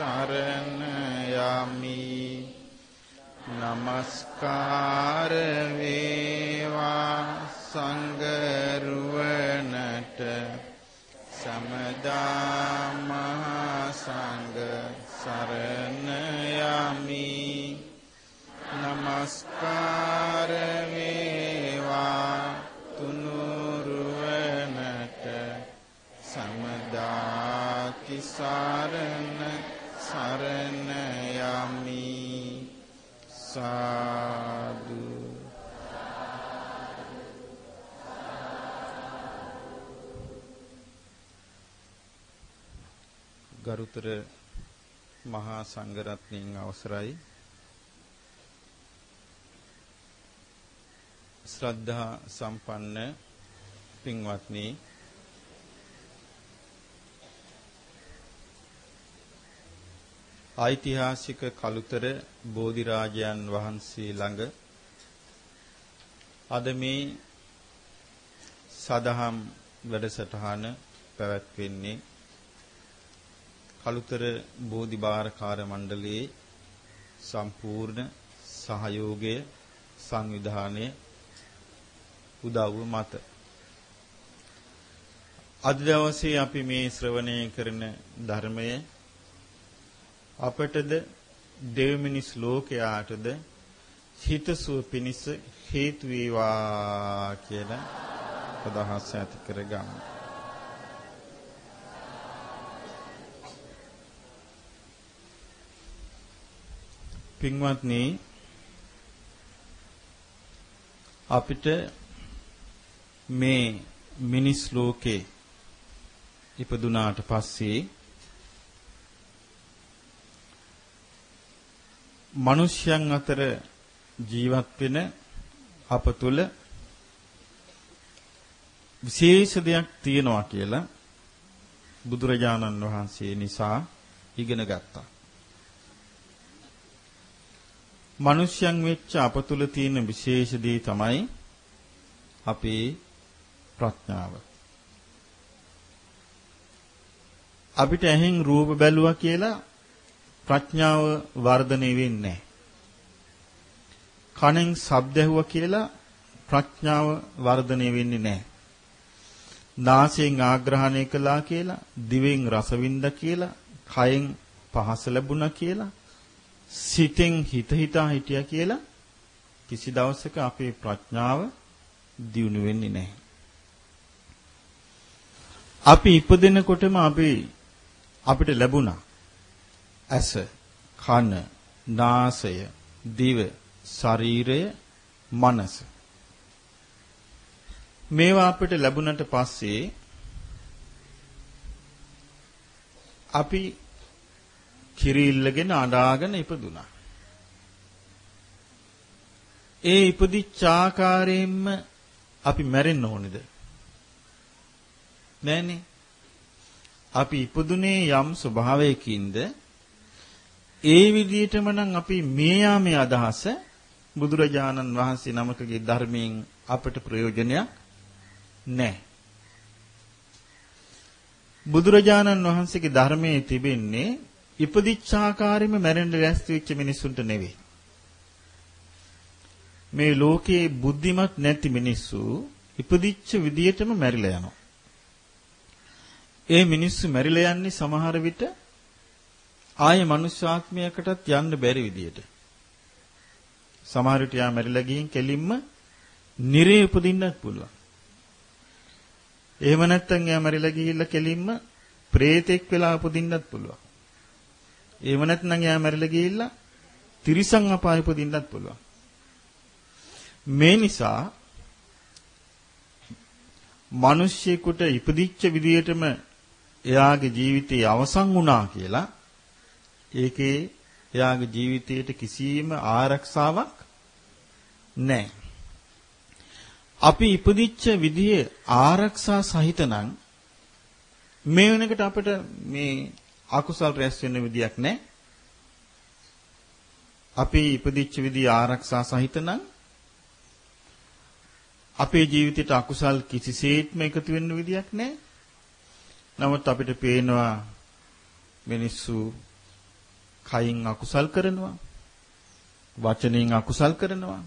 සරණ යමි නමස්කාර වේවා සංගරුවනට සමදා මහා සංඝ සරණ යමි නමස්කාර වේවා තුනුරුවනට සමදා කිසරණ සාදු. ගරුතර මහා සංඝරත්නයන් අවසරයි. ශ්‍රද්ධා සම්පන්න පින්වත්නි ඓතිහාසික කලුතර බෝධිරාජයන් වහන්සේ ළඟ අද මේ සදහම් වැඩසටහන පැවැත්වෙන්නේ කලුතර බෝධිබාරකාර මණ්ඩලයේ සම්පූර්ණ සහයෝගය සංවිධානය උදව්ව මත. අද දවසේ අපි මේ ශ්‍රවණය කරන ධර්මය අපටද දෙව් මිනිස් ලෝකයාටද හිතසුව පිණිස හේතු වේවා කියලා අදහස් ඇති කරගමු. පින්වත්නි අපිට මේ මිනිස් ලෝකේ ඉපදුනාට පස්සේ මිනිස්යන් අතර ජීවත් වෙන අප තුල විශේෂ දෙයක් තියෙනවා කියලා බුදුරජාණන් වහන්සේ නිසා ඉගෙන ගත්තා. මිනිස්යන් වෙච්ච අප තුල තියෙන විශේෂ දේ තමයි අපේ ප්‍රඥාව. අපිට ඇහෙන් රූප බැලුවා කියලා ප්‍රඥාව වර්ධනය වෙන්නේ කනෙන් ශබ්ද ඇහුවා කියලා ප්‍රඥාව වර්ධනය වෙන්නේ නැහැ. නාසයෙන් ආග්‍රහණය කළා කියලා, දිවෙන් රස විඳ කියලා, කයෙන් පහස ලැබුණා කියලා, සිතෙන් හිත හිතා හිටියා කියලා කිසි දවසක අපේ ප්‍රඥාව දියුණු වෙන්නේ නැහැ. අපි ඉපදෙනකොටම අපි අපිට ලැබුණා ඇස, කන, නාසය, දිව, ශරීරය, මනස. මේවා අපිට ලැබුණට පස්සේ අපි කිරිල්ලගෙන අඬාගෙන ඉපදුනා. ඒ ඉපදිච්ච ආකාරයෙන්ම අපි මැරෙන්න ඕනේද? නෑනේ. අපි ඉපදුනේ යම් ස්වභාවයකින්ද ඒ විදිහටම නම් අපි මේ යාමේ අදහස බුදුරජාණන් වහන්සේ නමකගේ ධර්මයෙන් අපට ප්‍රයෝජනයක් නැහැ. බුදුරජාණන් වහන්සේගේ ධර්මයේ තිබෙන්නේ ඉපදිච්ච ආකාරයෙන්ම මැරෙන්න ලෑස්ති වෙච්ච මිනිස්සුන්ට නෙවෙයි. මේ ලෝකේ බුද්ධිමත් නැති මිනිස්සු ඉපදිච්ච විදියටම මැරිලා යනවා. ඒ මිනිස්සු මැරිලා යන්නේ සමහර විට ආයේ මනුෂ්‍යාත්මයකටත් යන්න බැරි විදියට. සමහර විට යා මැරිලා ගිහින් කෙලින්ම නිරේ උපදින්නත් පුළුවන්. එහෙම නැත්නම් යා මැරිලා ගිහිල්ලා කෙලින්ම ප්‍රේතෙක් වෙලා උපදින්නත් පුළුවන්. එහෙම නැත්නම් යා මැරිලා ගිහිල්ලා තිරිසන් අපාය උපදින්නත් පුළුවන්. මේ නිසා මිනිස්සෙකුට ඉපදිච්ච විදියටම එයාගේ ජීවිතේ අවසන් වුණා කියලා ඒකේ එයාගේ ජීවිතයට කිසිම ආරක්ෂාවක් නැහැ. අපි ඉපදිච්ච විදිය ආරක්ෂා සහිත නම් මේ වෙනකොට අපිට මේ අකුසල් රැස් වෙන්න විදියක් නැහැ. අපි ඉපදිච්ච විදිය ආරක්ෂා සහිත නම් අපේ ජීවිතයට අකුසල් කිසිසේත්ම එකතු වෙන්න විදියක් නැහැ. නමුත් අපිට පේනවා මිනිස්සු කයින් අකුසල් කරනවා. වචනෙන් අකුසල් කරනවා.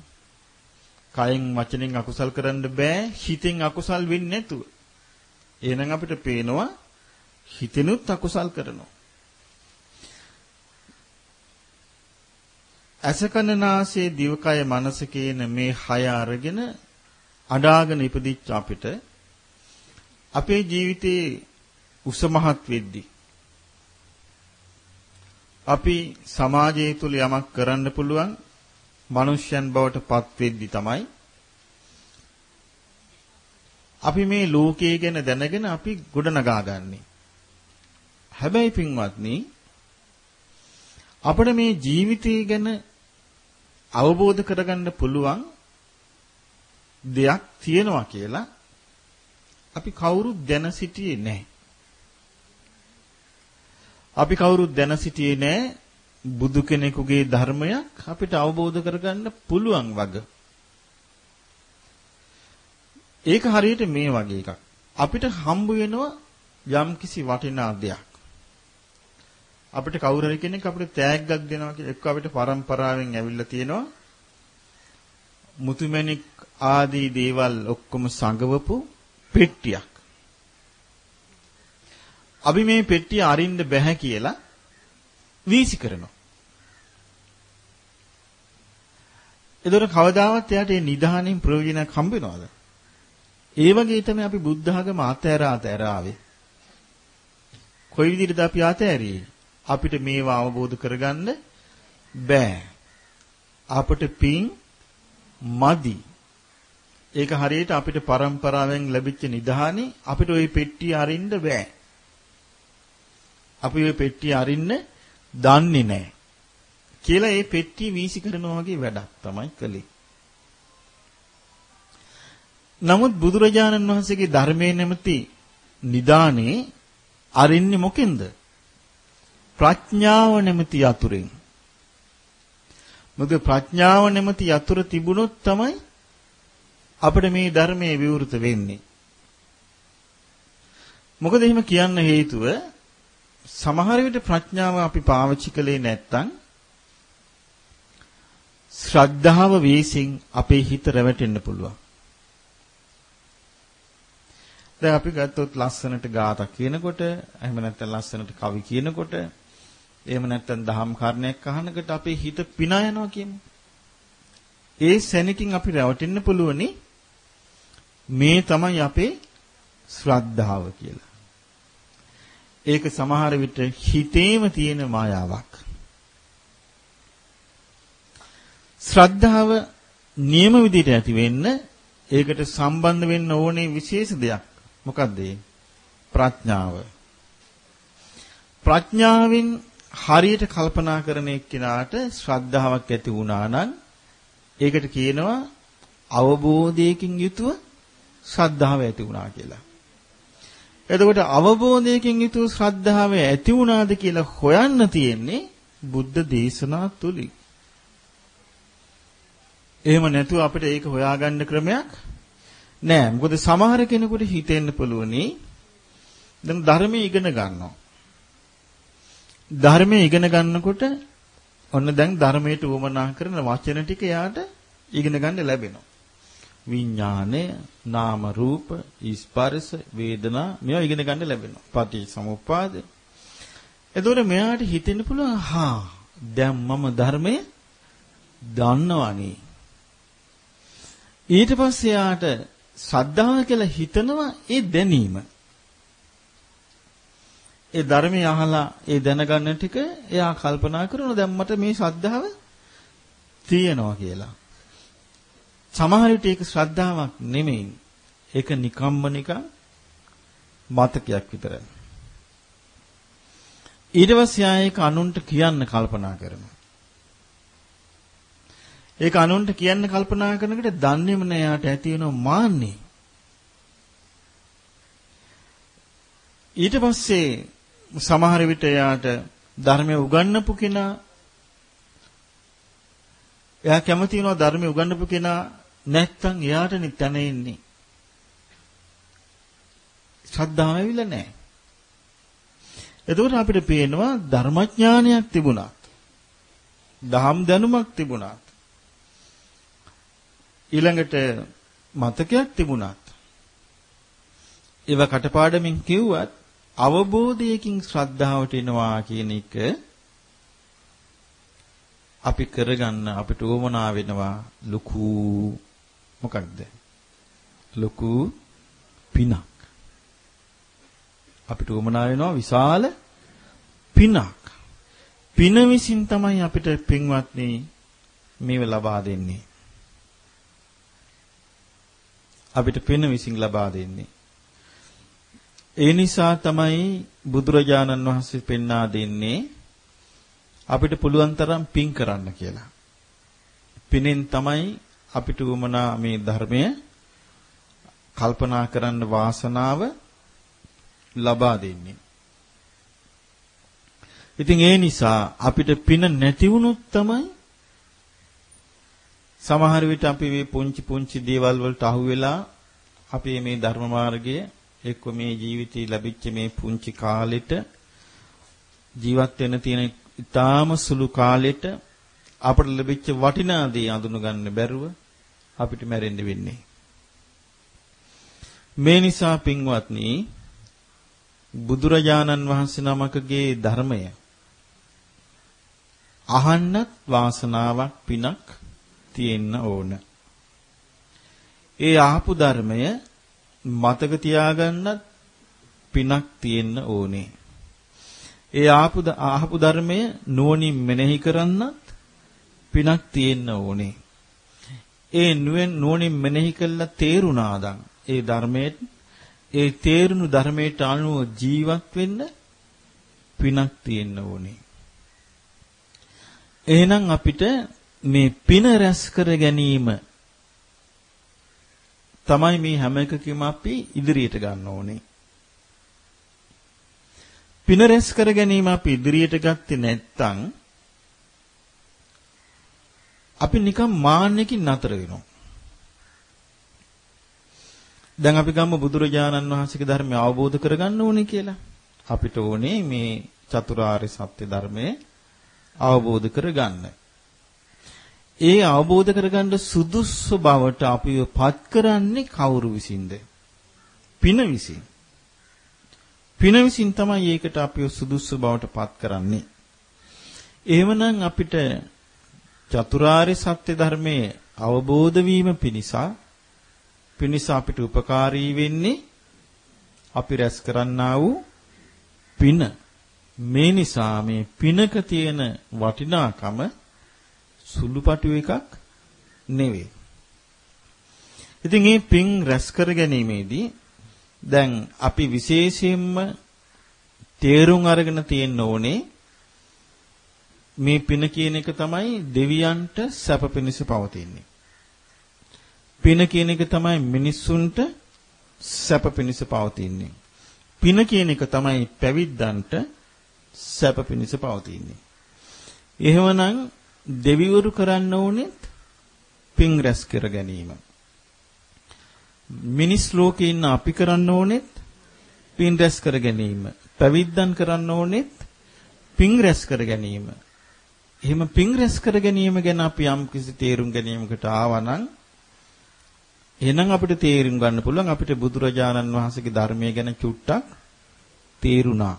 කයින් වචනෙන් අකුසල් කරන්න බෑ හිතෙන් අකුසල් වෙන්නේ නැතුව. එහෙනම් අපිට පේනවා හිතෙනුත් අකුසල් කරනවා. අසකනාසේ දිවකය මනස කියන මේ හය අරගෙන අඩාගෙන ඉපදිච්ච අපිට අපේ ජීවිතේ උසමහත් වෙද්දී අපි සමාජය තුල යමක් කරන්න පුළුවන් මිනිස්යන් බවට පත් වෙද්දී තමයි අපි මේ ලෝකයේ ගැන දැනගෙන අපි ගොඩනගා ගන්නෙ. හැබැයි පින්වත්නි අපිට මේ ජීවිතය ගැන අවබෝධ කරගන්න පුළුවන් දෙයක් තියෙනවා කියලා අපි කවුරුත් දැන සිටියේ නැහැ. අපි කවුරුත් දැන සිටියේ නැහැ බුදු කෙනෙකුගේ ධර්මයක් අපිට අවබෝධ කරගන්න පුළුවන් වග. ඒක හරියට මේ වගේ එකක්. අපිට හම්බ වෙනවා යම් කිසි වටිනා දෙයක්. අපිට කවුරු හරි කෙනෙක් අපිට තෑග්ගක් දෙනවා කියලා එක්ක අපිට පරම්පරාවෙන් ඇවිල්ලා තියෙනවා මුතුමැණික් ආදී දේවල් ඔක්කොම සංගවපු පෙට්ටියක්. අපි මේ පෙට්ටිය අරින්න බෑ කියලා වීසි කරනවා. එතකොට කවදාවත් එයාට ඒ නිධානයෙන් ප්‍රයෝජනයක් හම්බ වෙනවද? ඒ වගේ තමයි අපි බුද්ධ ධර්ම ආතෑර ආතෑර ආවේ. කොයි විදිහටද අපි ආතෑරියේ? අපිට මේවා අවබෝධ කරගන්න බෑ. අපට පින් මදි. ඒක හරියට අපිට પરම්පරාවෙන් ලැබිච්ච නිධානේ අපිට ওই පෙට්ටිය අරින්න බෑ. අපි ওই පෙට්ටිය අරින්න දන්නේ නැහැ. කියලා ඒ පෙට්ටිය වීසි කරනවා වගේ වැඩක් තමයි කළේ. නමුත් බුදුරජාණන් වහන්සේගේ ධර්මයේ නැමැති නිදානේ අරින්නේ මොකෙන්ද? ප්‍රඥාව නැමැති යතුරෙන්. මොකද ප්‍රඥාව නැමැති යතුර තිබුණොත් තමයි අපිට මේ ධර්මයේ විවෘත වෙන්නේ. මොකද එහෙම කියන්න හේතුව සමහර විට ප්‍රඥාව අපි පාවිච්චි කළේ නැත්නම් ශ්‍රද්ධාව වේසින් අපේ හිත රැවටෙන්න පුළුවන්. දැන් අපි ගත්තොත් ලස්සනට ගාථා කියනකොට එහෙම නැත්නම් ලස්සනට කවි කියනකොට එහෙම නැත්නම් දහම් කාරණයක් අහනකොට අපේ හිත පිනා යනවා කියමු. ඒ සැනකින් අපි රැවටෙන්න පුළුවනි මේ තමයි අපේ ශ්‍රද්ධාව කියලා. ඒක සමහර විට හිතේම තියෙන මායාවක්. ශ්‍රද්ධාව නියම විදිහට ඇති වෙන්න ඒකට සම්බන්ධ වෙන්න ඕනේ විශේෂ දෙයක්. මොකක්ද ප්‍රඥාව. ප්‍රඥාවෙන් හරියට කල්පනා කරන එක්කිනාට ශ්‍රද්ධාවක් ඇති වුණා නම් ඒකට කියනවා අවබෝධයකින් යුතුව ශ්‍රද්ධාව ඇති වුණා කියලා. එතකොට අවබෝධයකින් යුතුව ශ්‍රද්ධාව ඇති වුණාද කියලා හොයන්න තියෙන්නේ බුද්ධ දේශනා තුලින්. එහෙම නැතුව අපිට ඒක හොයාගන්න ක්‍රමයක් නෑ. මොකද සමහර කෙනෙකුට හිතෙන්න පුළුවනි දැන් ධර්මයේ ඉගෙන ගන්නවා. ධර්මයේ ඉගෙන ගන්නකොට ඔන්න දැන් ධර්මයට උවමනා කරන වචන ටික යාට ඉගෙන ගන්න ලැබෙනවා. විඥානය, නාම රූප, ස්පර්ශ, වේදනා මේවා ඉගෙන ගන්න ලැබෙනවා. පටිච්චසමුප්පාද. එතකොට මෙයාට හිතෙන්න පුළුවන් හා දැන් මම ධර්මය දන්නවනේ. ඊට පස්සේ යාට සද්ධාව කියලා හිතනවා ඒ දැනීම. ඒ ධර්මය අහලා ඒ දැනගන්න ටික එයා කල්පනා කරනවා දැන් මට මේ ශ්‍රද්ධාව තියෙනවා කියලා. සමහර විට ඒක ශ්‍රද්ධාවක් නෙමෙයි. ඒක නිකම්ම නිකන් මතකයක් විතරයි. ඊට පස්සේ ආයෙක අනුන්ට කියන්න කල්පනා කරනවා. ඒක අනුන්ට කියන්න කල්පනා කරනකොට දන්නේම නෑ යාට ඇති වෙනව මාන්නේ. ඊට පස්සේ සමහර විට යාට ධර්මය උගන්වපු කෙනා එයා කැමති වෙනවා ධර්මය උගන්වපු කෙනා නැත්තම් එයාටනේ තැන එන්නේ. ශ්‍රද්ධාව ඇවිල්ලා නැහැ. එතකොට අපිට පේනවා ධර්මඥානයක් තිබුණත් දහම් දැනුමක් තිබුණත් ඊළඟට මතකයක් තිබුණත් ඒව කටපාඩමින් කිව්වත් අවබෝධයකින් ශ්‍රද්ධාවට එනවා කියන එක අපි කරගන්න අපිට උවමනා වෙනවා ලুকু මොකක්ද? ලুকু පිනක්. අපිට උවමනා වෙනවා විශාල පිනක්. පින විසින් තමයි අපිට පින්වත්නි මේව ලබා දෙන්නේ. අපිට පින විසින් ලබා දෙන්නේ. ඒ නිසා තමයි බුදුරජාණන් වහන්සේ පෙන්වා දෙන්නේ අපිට පුළුවන් තරම් පින් කරන්න කියලා. පිනෙන් තමයි අපිට උමනා මේ ධර්මය කල්පනා කරන්න වාසනාව ලබා දෙන්නේ. ඉතින් ඒ නිසා අපිට පින නැති වුණොත් තමයි සමහර විට අපි මේ පුංචි පුංචි දේවල් වලට අහු වෙලා අපි මේ ධර්ම මාර්ගයේ එක්ක මේ ජීවිතේ ලැබිච්ච මේ පුංචි කාලෙට ජීවත් වෙන්න තියෙන ඊටාම සුළු කාලෙට අපට ලැබිච්ච වටිනා දේ අඳුන ගන්න බැරුව අපිට මැරෙන්න වෙන්නේ. මේ නිසා පින්වත්නි බුදුරජාණන් වහන්සේ නමකගේ ධර්මය අහන්නත් වාසනාවක් පිනක් තියෙන්න ඕන. ඒ ආපු ධර්මය මතක තියාගන්නත් පිනක් තියෙන්න ඕනේ. ඒ ආපු ආහපු ධර්මය නුවණින් මෙනෙහි කරන්නත් පිනක් තියෙන්න ඕනේ. ඒ නුවණින් මෙනෙහි කළා තේරුණාදන් ඒ ධර්මයේ ඒ තේරුණු ධර්මයට අනුව ජීවත් වෙන්න පිනක් තියෙන්න ඕනේ. එහෙනම් අපිට මේ පින රැස් කර ගැනීම තමයි මේ හැම එකකම අපි ඉදිරියට ගන්න ඕනේ. පින රැස් කර ගැනීම අපි ඉදිරියට ගත්තේ නැත්නම් අපි නිකන් මාන්නකින් නතර වෙනවා. දැන් අපි ගම්ම බුදුරජාණන් වහන්සේගේ ධර්මය අවබෝධ කරගන්න ඕනේ කියලා. අපිට ඕනේ මේ චතුරාර්ය සත්‍ය ධර්මය අවබෝධ කරගන්න. ඒ අවබෝධ කරගන්න සුදුසු බවට අපිව පත් කරන්නේ කවුරු විසින්ද? පින විසින්. පින විසින් තමයි ඒකට අපිව සුදුසු බවට පත් කරන්නේ. එහෙමනම් අපිට චතුරාර්ය සත්‍ය ධර්මයේ අවබෝධ වීම පිණිස පිණිස අපිට උපකාරී වෙන්නේ අපි රැස් කරන්නා වූ පින. මේ නිසා මේ පිනක තියෙන වටිනාකම සුළුපටු එකක් නෙවෙයි. ඉතින් මේ පින් රැස් කර ගැනීමේදී දැන් අපි විශේෂයෙන්ම තේරුම් අරගෙන තියෙන්න ඕනේ මේ පින කියන එක තමයි දෙවියන්ට සැප පිණිස පවතින්නේ. පින කියන එක තමයි මිනිස්සුන්ට සැප පිණිස පවතින්නේ. පින කියන එක තමයි පැවිද්දන්ට සැප පිණිස පවතින්නේ. එහෙමනම් දෙවිවරු කරන්න ඕනෙත් පින් රැස් කර ගැනීම. මිනිස් ලෝකේ ඉන්න අපි කරන්න ඕනෙත් පින් රැස් කර ගැනීම. පැවිද්දන් කරන්න ඕනෙත් පින් රැස් කර ගැනීම. එහෙම පින් රැස් කර ගැනීම ගැන අපි යම් කිසි තේරුම් ගැනීමකට ආවනම් එහෙනම් අපිට තේරුම් ගන්න පුළුවන් අපිට බුදුරජාණන් වහන්සේගේ ධර්මය ගැන චුට්ටක් තේරුණා.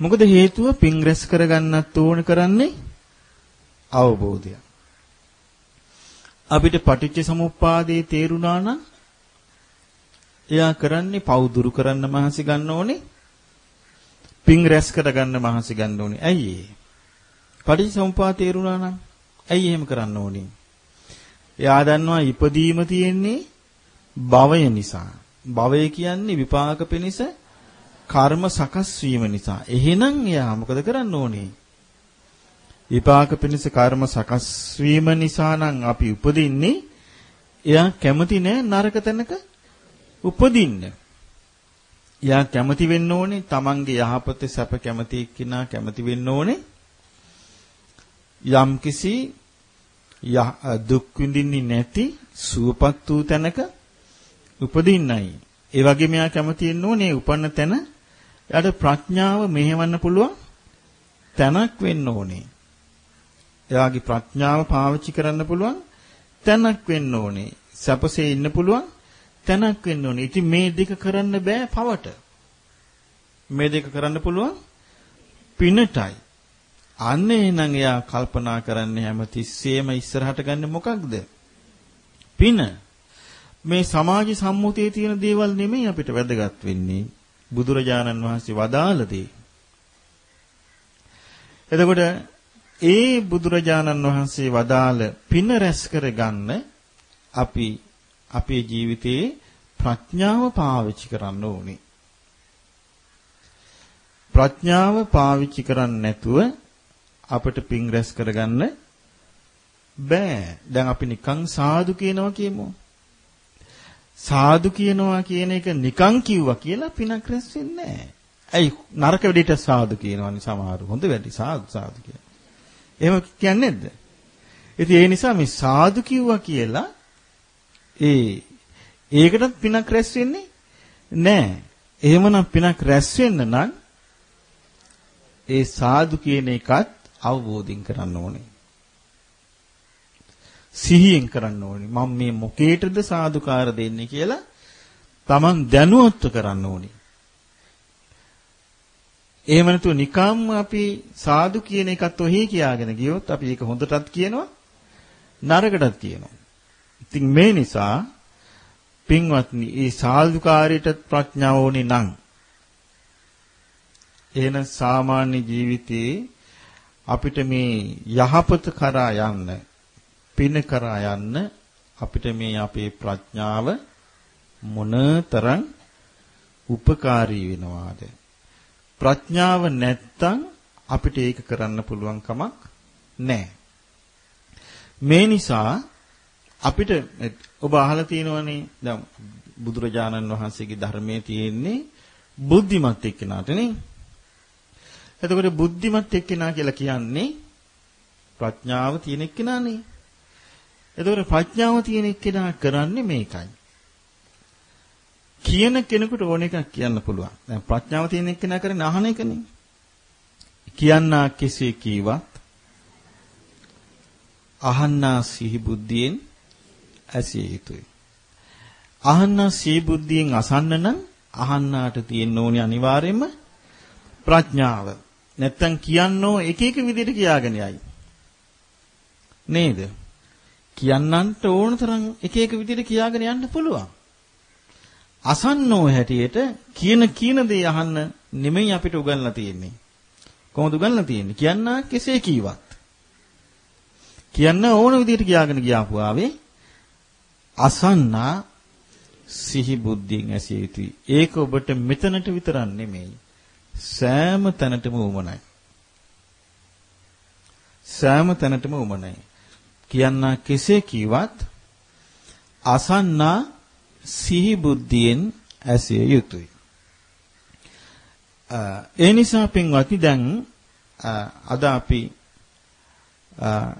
මොකද හේතුව පින් රැස් කරගන්නත් ඕන කරන්නේ අවබෝධය. අපිට පටිච්ච සමුප්පාදේ තේරුණා නම් එයා කරන්නේ පව් දුරු කරන්න මහන්සි ගන්න ඕනේ. පින් රැස් කරගන්න මහන්සි ගන්න ඕනේ. ඇයි ඒ? පටිච්ච සමුප්පාද තේරුණා නම් ඇයි එහෙම කරන්න ඕනේ? එයා දන්නවා ඉපදීම තියෙන්නේ භවය නිසා. භවය කියන්නේ විපාක පිණිස කර්ම සකස් වීම නිසා. එහෙනම් එයා මොකද කරන්න ඕනේ? විපාක පිණිස කර්ම සකස් වීම නිසා නම් අපි උපදින්නේ එයා කැමති නෑ නරක තැනක උපදින්න. එයා කැමති වෙන්න ඕනේ තමන්ගේ යහපත සැප කැමති එක්කිනා කැමති වෙන්න ඕනේ යම්කිසි දුක් විඳින්නේ නැති සුවපත් වූ තැනක උපදින්නයි. ඒ වගේම එයා කැමති වෙන්න ඕනේ උපන්න තැන එයාට ප්‍රඥාව මෙහෙවන්න පුළුවන් තැනක් වෙන්න ඕනේ. එයාගේ ප්‍රඥාව පාවිච්චි කරන්න පුළුවන් තැනක් වෙන්න ඕනේ. සැපසේ ඉන්න පුළුවන් තැනක් වෙන්න ඕනේ. ඉතින් මේ දෙක කරන්න බෑ පවට. මේ දෙක කරන්න පුළුවන් පිනටයි. අන්න එහෙනම් එයා කල්පනා කරන්නේ හැම තිස්සෙම ඉස්සරහට ගන්න මොකක්ද? පින. මේ සමාජ සම්මුතියේ තියෙන දේවල් නෙමෙයි අපිට වැදගත් වෙන්නේ. බුදුරජාණන් වහන්සේ වදාළ දේ. එතකොට ඒ බුදුරජාණන් වහන්සේ වදාළ පින රැස් කරගන්න අපි අපේ ජීවිතයේ ප්‍රඥාව පාවිච්චි කරන්න ඕනේ. ප්‍රඥාව පාවිච්චි කරන්නේ නැතුව අපිට පින් රැස් කරගන්න බෑ. දැන් අපි නිකන් සාදු කියනවා කියමු. සාදු කියනවා කියන එක නිකන් කිව්වා කියලා පිනක් රැස් වෙන්නේ නැහැ. ඇයි නරක වෙඩිට සාදු කියනවනේ සමහරු. හොඳ වැඩි සාදු සාදු කියන. එහෙම කියන්නේ නැද්ද? ඉතින් ඒ නිසා මේ සාදු කිව්වා කියලා ඒ ඒකටත් පිනක් රැස් වෙන්නේ නැහැ. එහෙමනම් පිනක් රැස් වෙන්න නම් ඒ සාදු කියන එකත් අවබෝධින් කරන්න ඕනේ. සිහියෙන් කරන්න ඕනේ. මම මේ මොකේටද සාදුකාර දෙන්නේ කියලා Taman දැනුවත්ව කරන්න ඕනේ. එහෙම නැතුව නිකම්ම අපි සාදු කියන එකත් ඔහි කියාගෙන ගියොත් අපි ඒක හොඳටත් කියනවා නරකටත් කියනවා. ඉතින් මේ නිසා පින්වත්නි, මේ සාදුකාරයට ප්‍රඥාව ඕනේ නම් එහෙනම් සාමාන්‍ය ජීවිතයේ අපිට මේ යහපත කරා යන්න පින කරා යන්න අපිට මේ අපේ ප්‍රඥාව මොනතරම් උපකාරී වෙනවාද? ප්‍රඥාව නැත්තම් අපිට ඒක කරන්න පුළුවන් කමක් නැහැ. මේ නිසා අපිට ඔබ අහලා තියෙනවනේ දැන් බුදුරජාණන් වහන්සේගේ ධර්මයේ තියෙන්නේ බුද්ධිමත් එක්කෙනාට නේ එතකොට බුද්ධිමත් එක්කෙනා කියලා කියන්නේ ප්‍රඥාව තියෙන එක්කෙනානේ. එතකොට ප්‍රඥාව තියෙන එක්කෙනා කරන්නේ මේකයි. කියන කෙනෙකුට ඕන එකක් කියන්න පුළුවන්. දැන් ප්‍රඥාව තියෙන එක්කෙනා කරන්නේ අහන එකනේ. කියන්නා කෙසේ කීවත් අහන්නා සිහි බුද්ධියෙන් ඇසිය යුතුයි. අහන්නා සිහි බුද්ධියෙන් අසන්න නම් අහන්නාට තියෙන්න ඕනේ අනිවාර්යයෙන්ම ප්‍රඥාව. නැත්තම් කියන්නෝ එක එක විදිහට කියාගෙන යයි. නේද? කියන්නන්ට ඕන තරම් එක එක විදිහට කියාගෙන යන්න පුළුවන්. අසන්නෝ හැටියට කියන කියන දේ අහන්න නෙමෙයි අපිට උගන්ලා තියෙන්නේ. කොහොමද උගන්ලා තියෙන්නේ? කියන්නා කෙසේ කීවත්. කියන්න ඕන විදිහට කියාගෙන ගියාපු ආවේ අසන්නා සිහි බුද්ධියෙන් ඇසිය යුතුයි. ඒක ඔබට මෙතනට විතරක් නෙමෙයි. සෑම තැනටම උමනයි. සෑම තැනටම උමනයි. කියන්නා කෙසේ කිවත් අසන්නා සිහි බුද්ධියෙන් ඇසිය යුතුය. ඒ නිසා පින්වත්නි දැන් අද අපි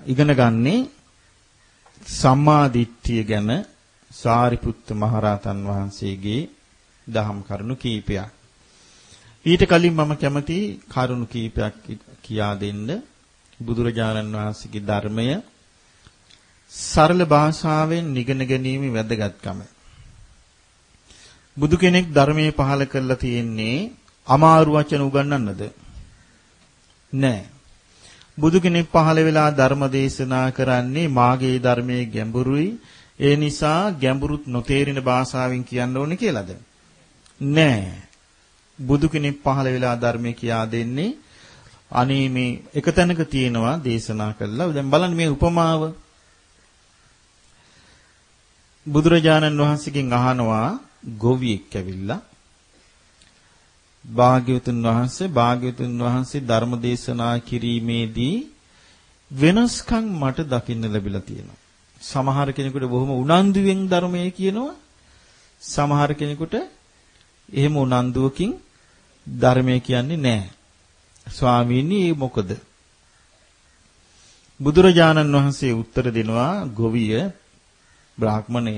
ඉගෙන ගන්නේ සම්මා දිට්ඨිය ගැන සාරිපුත්ත මහරහතන් වහන්සේගේ දහම් කරුණු කීපයක්. ඊට කලින් මම කැමති කරුණු කීපයක් කියා දෙන්න බුදුරජාණන් වහන්සේගේ ධර්මය සරල භාෂාවෙන් ඉගෙන ගැනීම වැදගත්කම. බුදු කෙනෙක් ධර්මයේ පහල කරලා තියෙන්නේ අමාරු වචන උගන්වන්නද? නෑ. බුදු කෙනෙක් පහල වෙලා ධර්ම දේශනා කරන්නේ මාගේ ධර්මයේ ගැඹුරුයි ඒ නිසා ගැඹුරුත් නොතේරෙන භාෂාවෙන් කියන්න ඕනේ කියලාද? නෑ. බුදු කෙනෙක් පහළ වෙලා ධර්මයේ කියා දෙන්නේ අනේ මේ එක තැනක තියෙනවා දේශනා කළා. දැන් බලන්න මේ උපමාව බුදුරජාණන් වහන්සේගෙන් අහනවා ගොවියෙක් ඇවිල්ලා භාග්‍යවතුන් වහන්සේ භාග්‍යවතුන් වහන්සේ ධර්ම දේශනා කිරීමේදී වෙනස්කම් මට දකින්න ලැබිලා තියෙනවා. සමහර කෙනෙකුට බොහොම උනන්දුවෙන් ධර්මයේ කියනවා. සමහර කෙනෙකුට එහෙම උනන්දුවකින් ධර්මයේ කියන්නේ නැහැ. ස්වාමීනි ඒ මොකද? බුදුරජාණන් වහන්සේ උත්තර දෙනවා ගොවිය බ්‍රාහ්මණය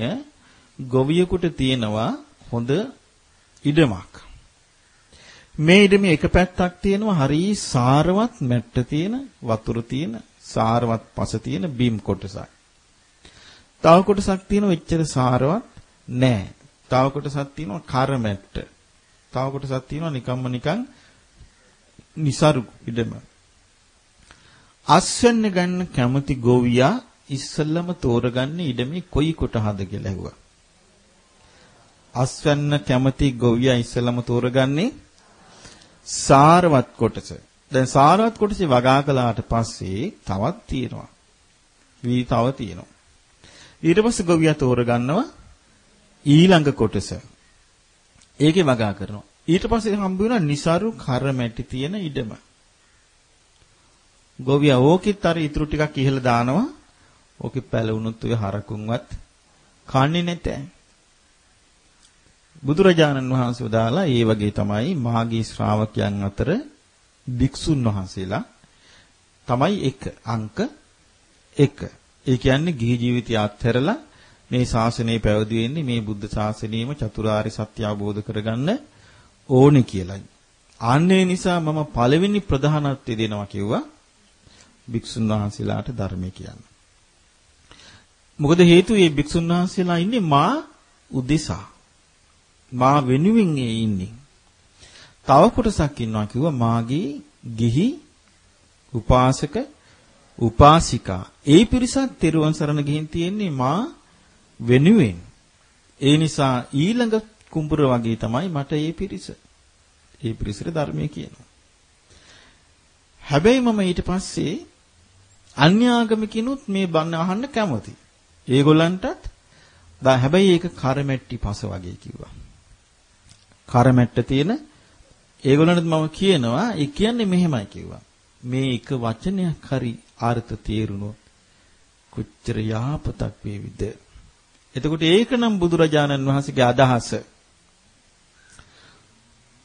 ගොවියෙකුට තියෙනවා හොඳ ඉඩමක්. මේ ඉඩමේ එක පැත්තක් තියෙනවා හරි සාරවත් මැට්ට තියෙන වතුර තියෙන සාරවත් පස තියෙන බිම් කොටසක්. තව කොටසක් තියෙනවා එච්චර සාරවත් නෑ. තව කොටසක් තියෙනවා කර මැට්ට. තව කොටසක් තියෙනවා නිකම්ම නිකන් નિසරු ඉඩම. අස්වැන්න ගන්න කැමති ගෝවියා ඉස්සල්ලාම තෝරගන්නේ ඉඩමේ කොයි කොටහද කියලා ඇහුවා. අස්වැන්න කැමති ගෝවියා ඉස්සල්ලාම තෝරගන්නේ සාරවත් කොටස. දැන් සාරවත් කොටසේ වගා කළාට පස්සේ තවත් තියෙනවා. වී තව තියෙනවා. ඊට පස්සේ ගොවියා තෝරගන්නවා ඊළඟ කොටස. ඒකේ වගා කරනවා. ඊට පස්සේ හම්බ වෙනවා નિසරු කර මැටි තියෙන ඉඩම. ගොවියා ඕකෙත් අර ඉතුරු ටිකක් ඉහළ දානවා. ඕකේ පැලුණුත් ඔය හරකුන්වත් කන්නේ නැතේ. බුදුරජාණන් වහන්සේ උදාලා ඒ වගේ තමයි මාගේ ශ්‍රාවකයන් අතර භික්ෂුන් වහන්සේලා තමයි එක අංක එක. ඒ කියන්නේ ගිහි ජීවිතය අත්හැරලා මේ ශාසනය පැවති වෙන්නේ මේ බුද්ධ ශාසනයෙම චතුරාර්ය සත්‍ය අවබෝධ කරගන්න ඕනේ කියලායි. ආන්නේ නිසා මම පළවෙනි ප්‍රධානත්වය දෙනවා කිව්වා භික්ෂුන් වහන්සේලාට ධර්මය කියන්න. මොකද හේතුව මේ භික්ෂුන් වහන්සේලා ඉන්නේ මා උදෙසා. මා වෙනුවෙන් ඉන්නේ. තව කොටසක් ඉන්නවා කිව්වා මාගේ ගිහි උපාසක උපාසිකා. ඒ පිරිසත් තෙරුවන් සරණ ගිහින් තියෙන්නේ මා වෙනුවෙන්. ඒ නිසා ඊළඟ කුඹුර වගේ තමයි මට මේ පිරිස. ඒ පිරිසට ධර්මය කියනවා. හැබැයි මම ඊට පස්සේ අන්‍යාගමිකිනුත් මේ බණ අහන්න කැමති. ඒගොල්ලන්ටත් දා හැබැයි ඒක කරමැට්ටි පස වගේ කිව්වා. කරමැට්ට තියෙන ඒගොල්ලන්ට මම කියනවා ඒ කියන්නේ මෙහෙමයි කිව්වා. මේ එක වචනයක් හරි අර්ථ තේරුණොත් කොච්චර යහපතක් වේවිද? එතකොට ඒක නම් බුදුරජාණන් වහන්සේගේ අදහස.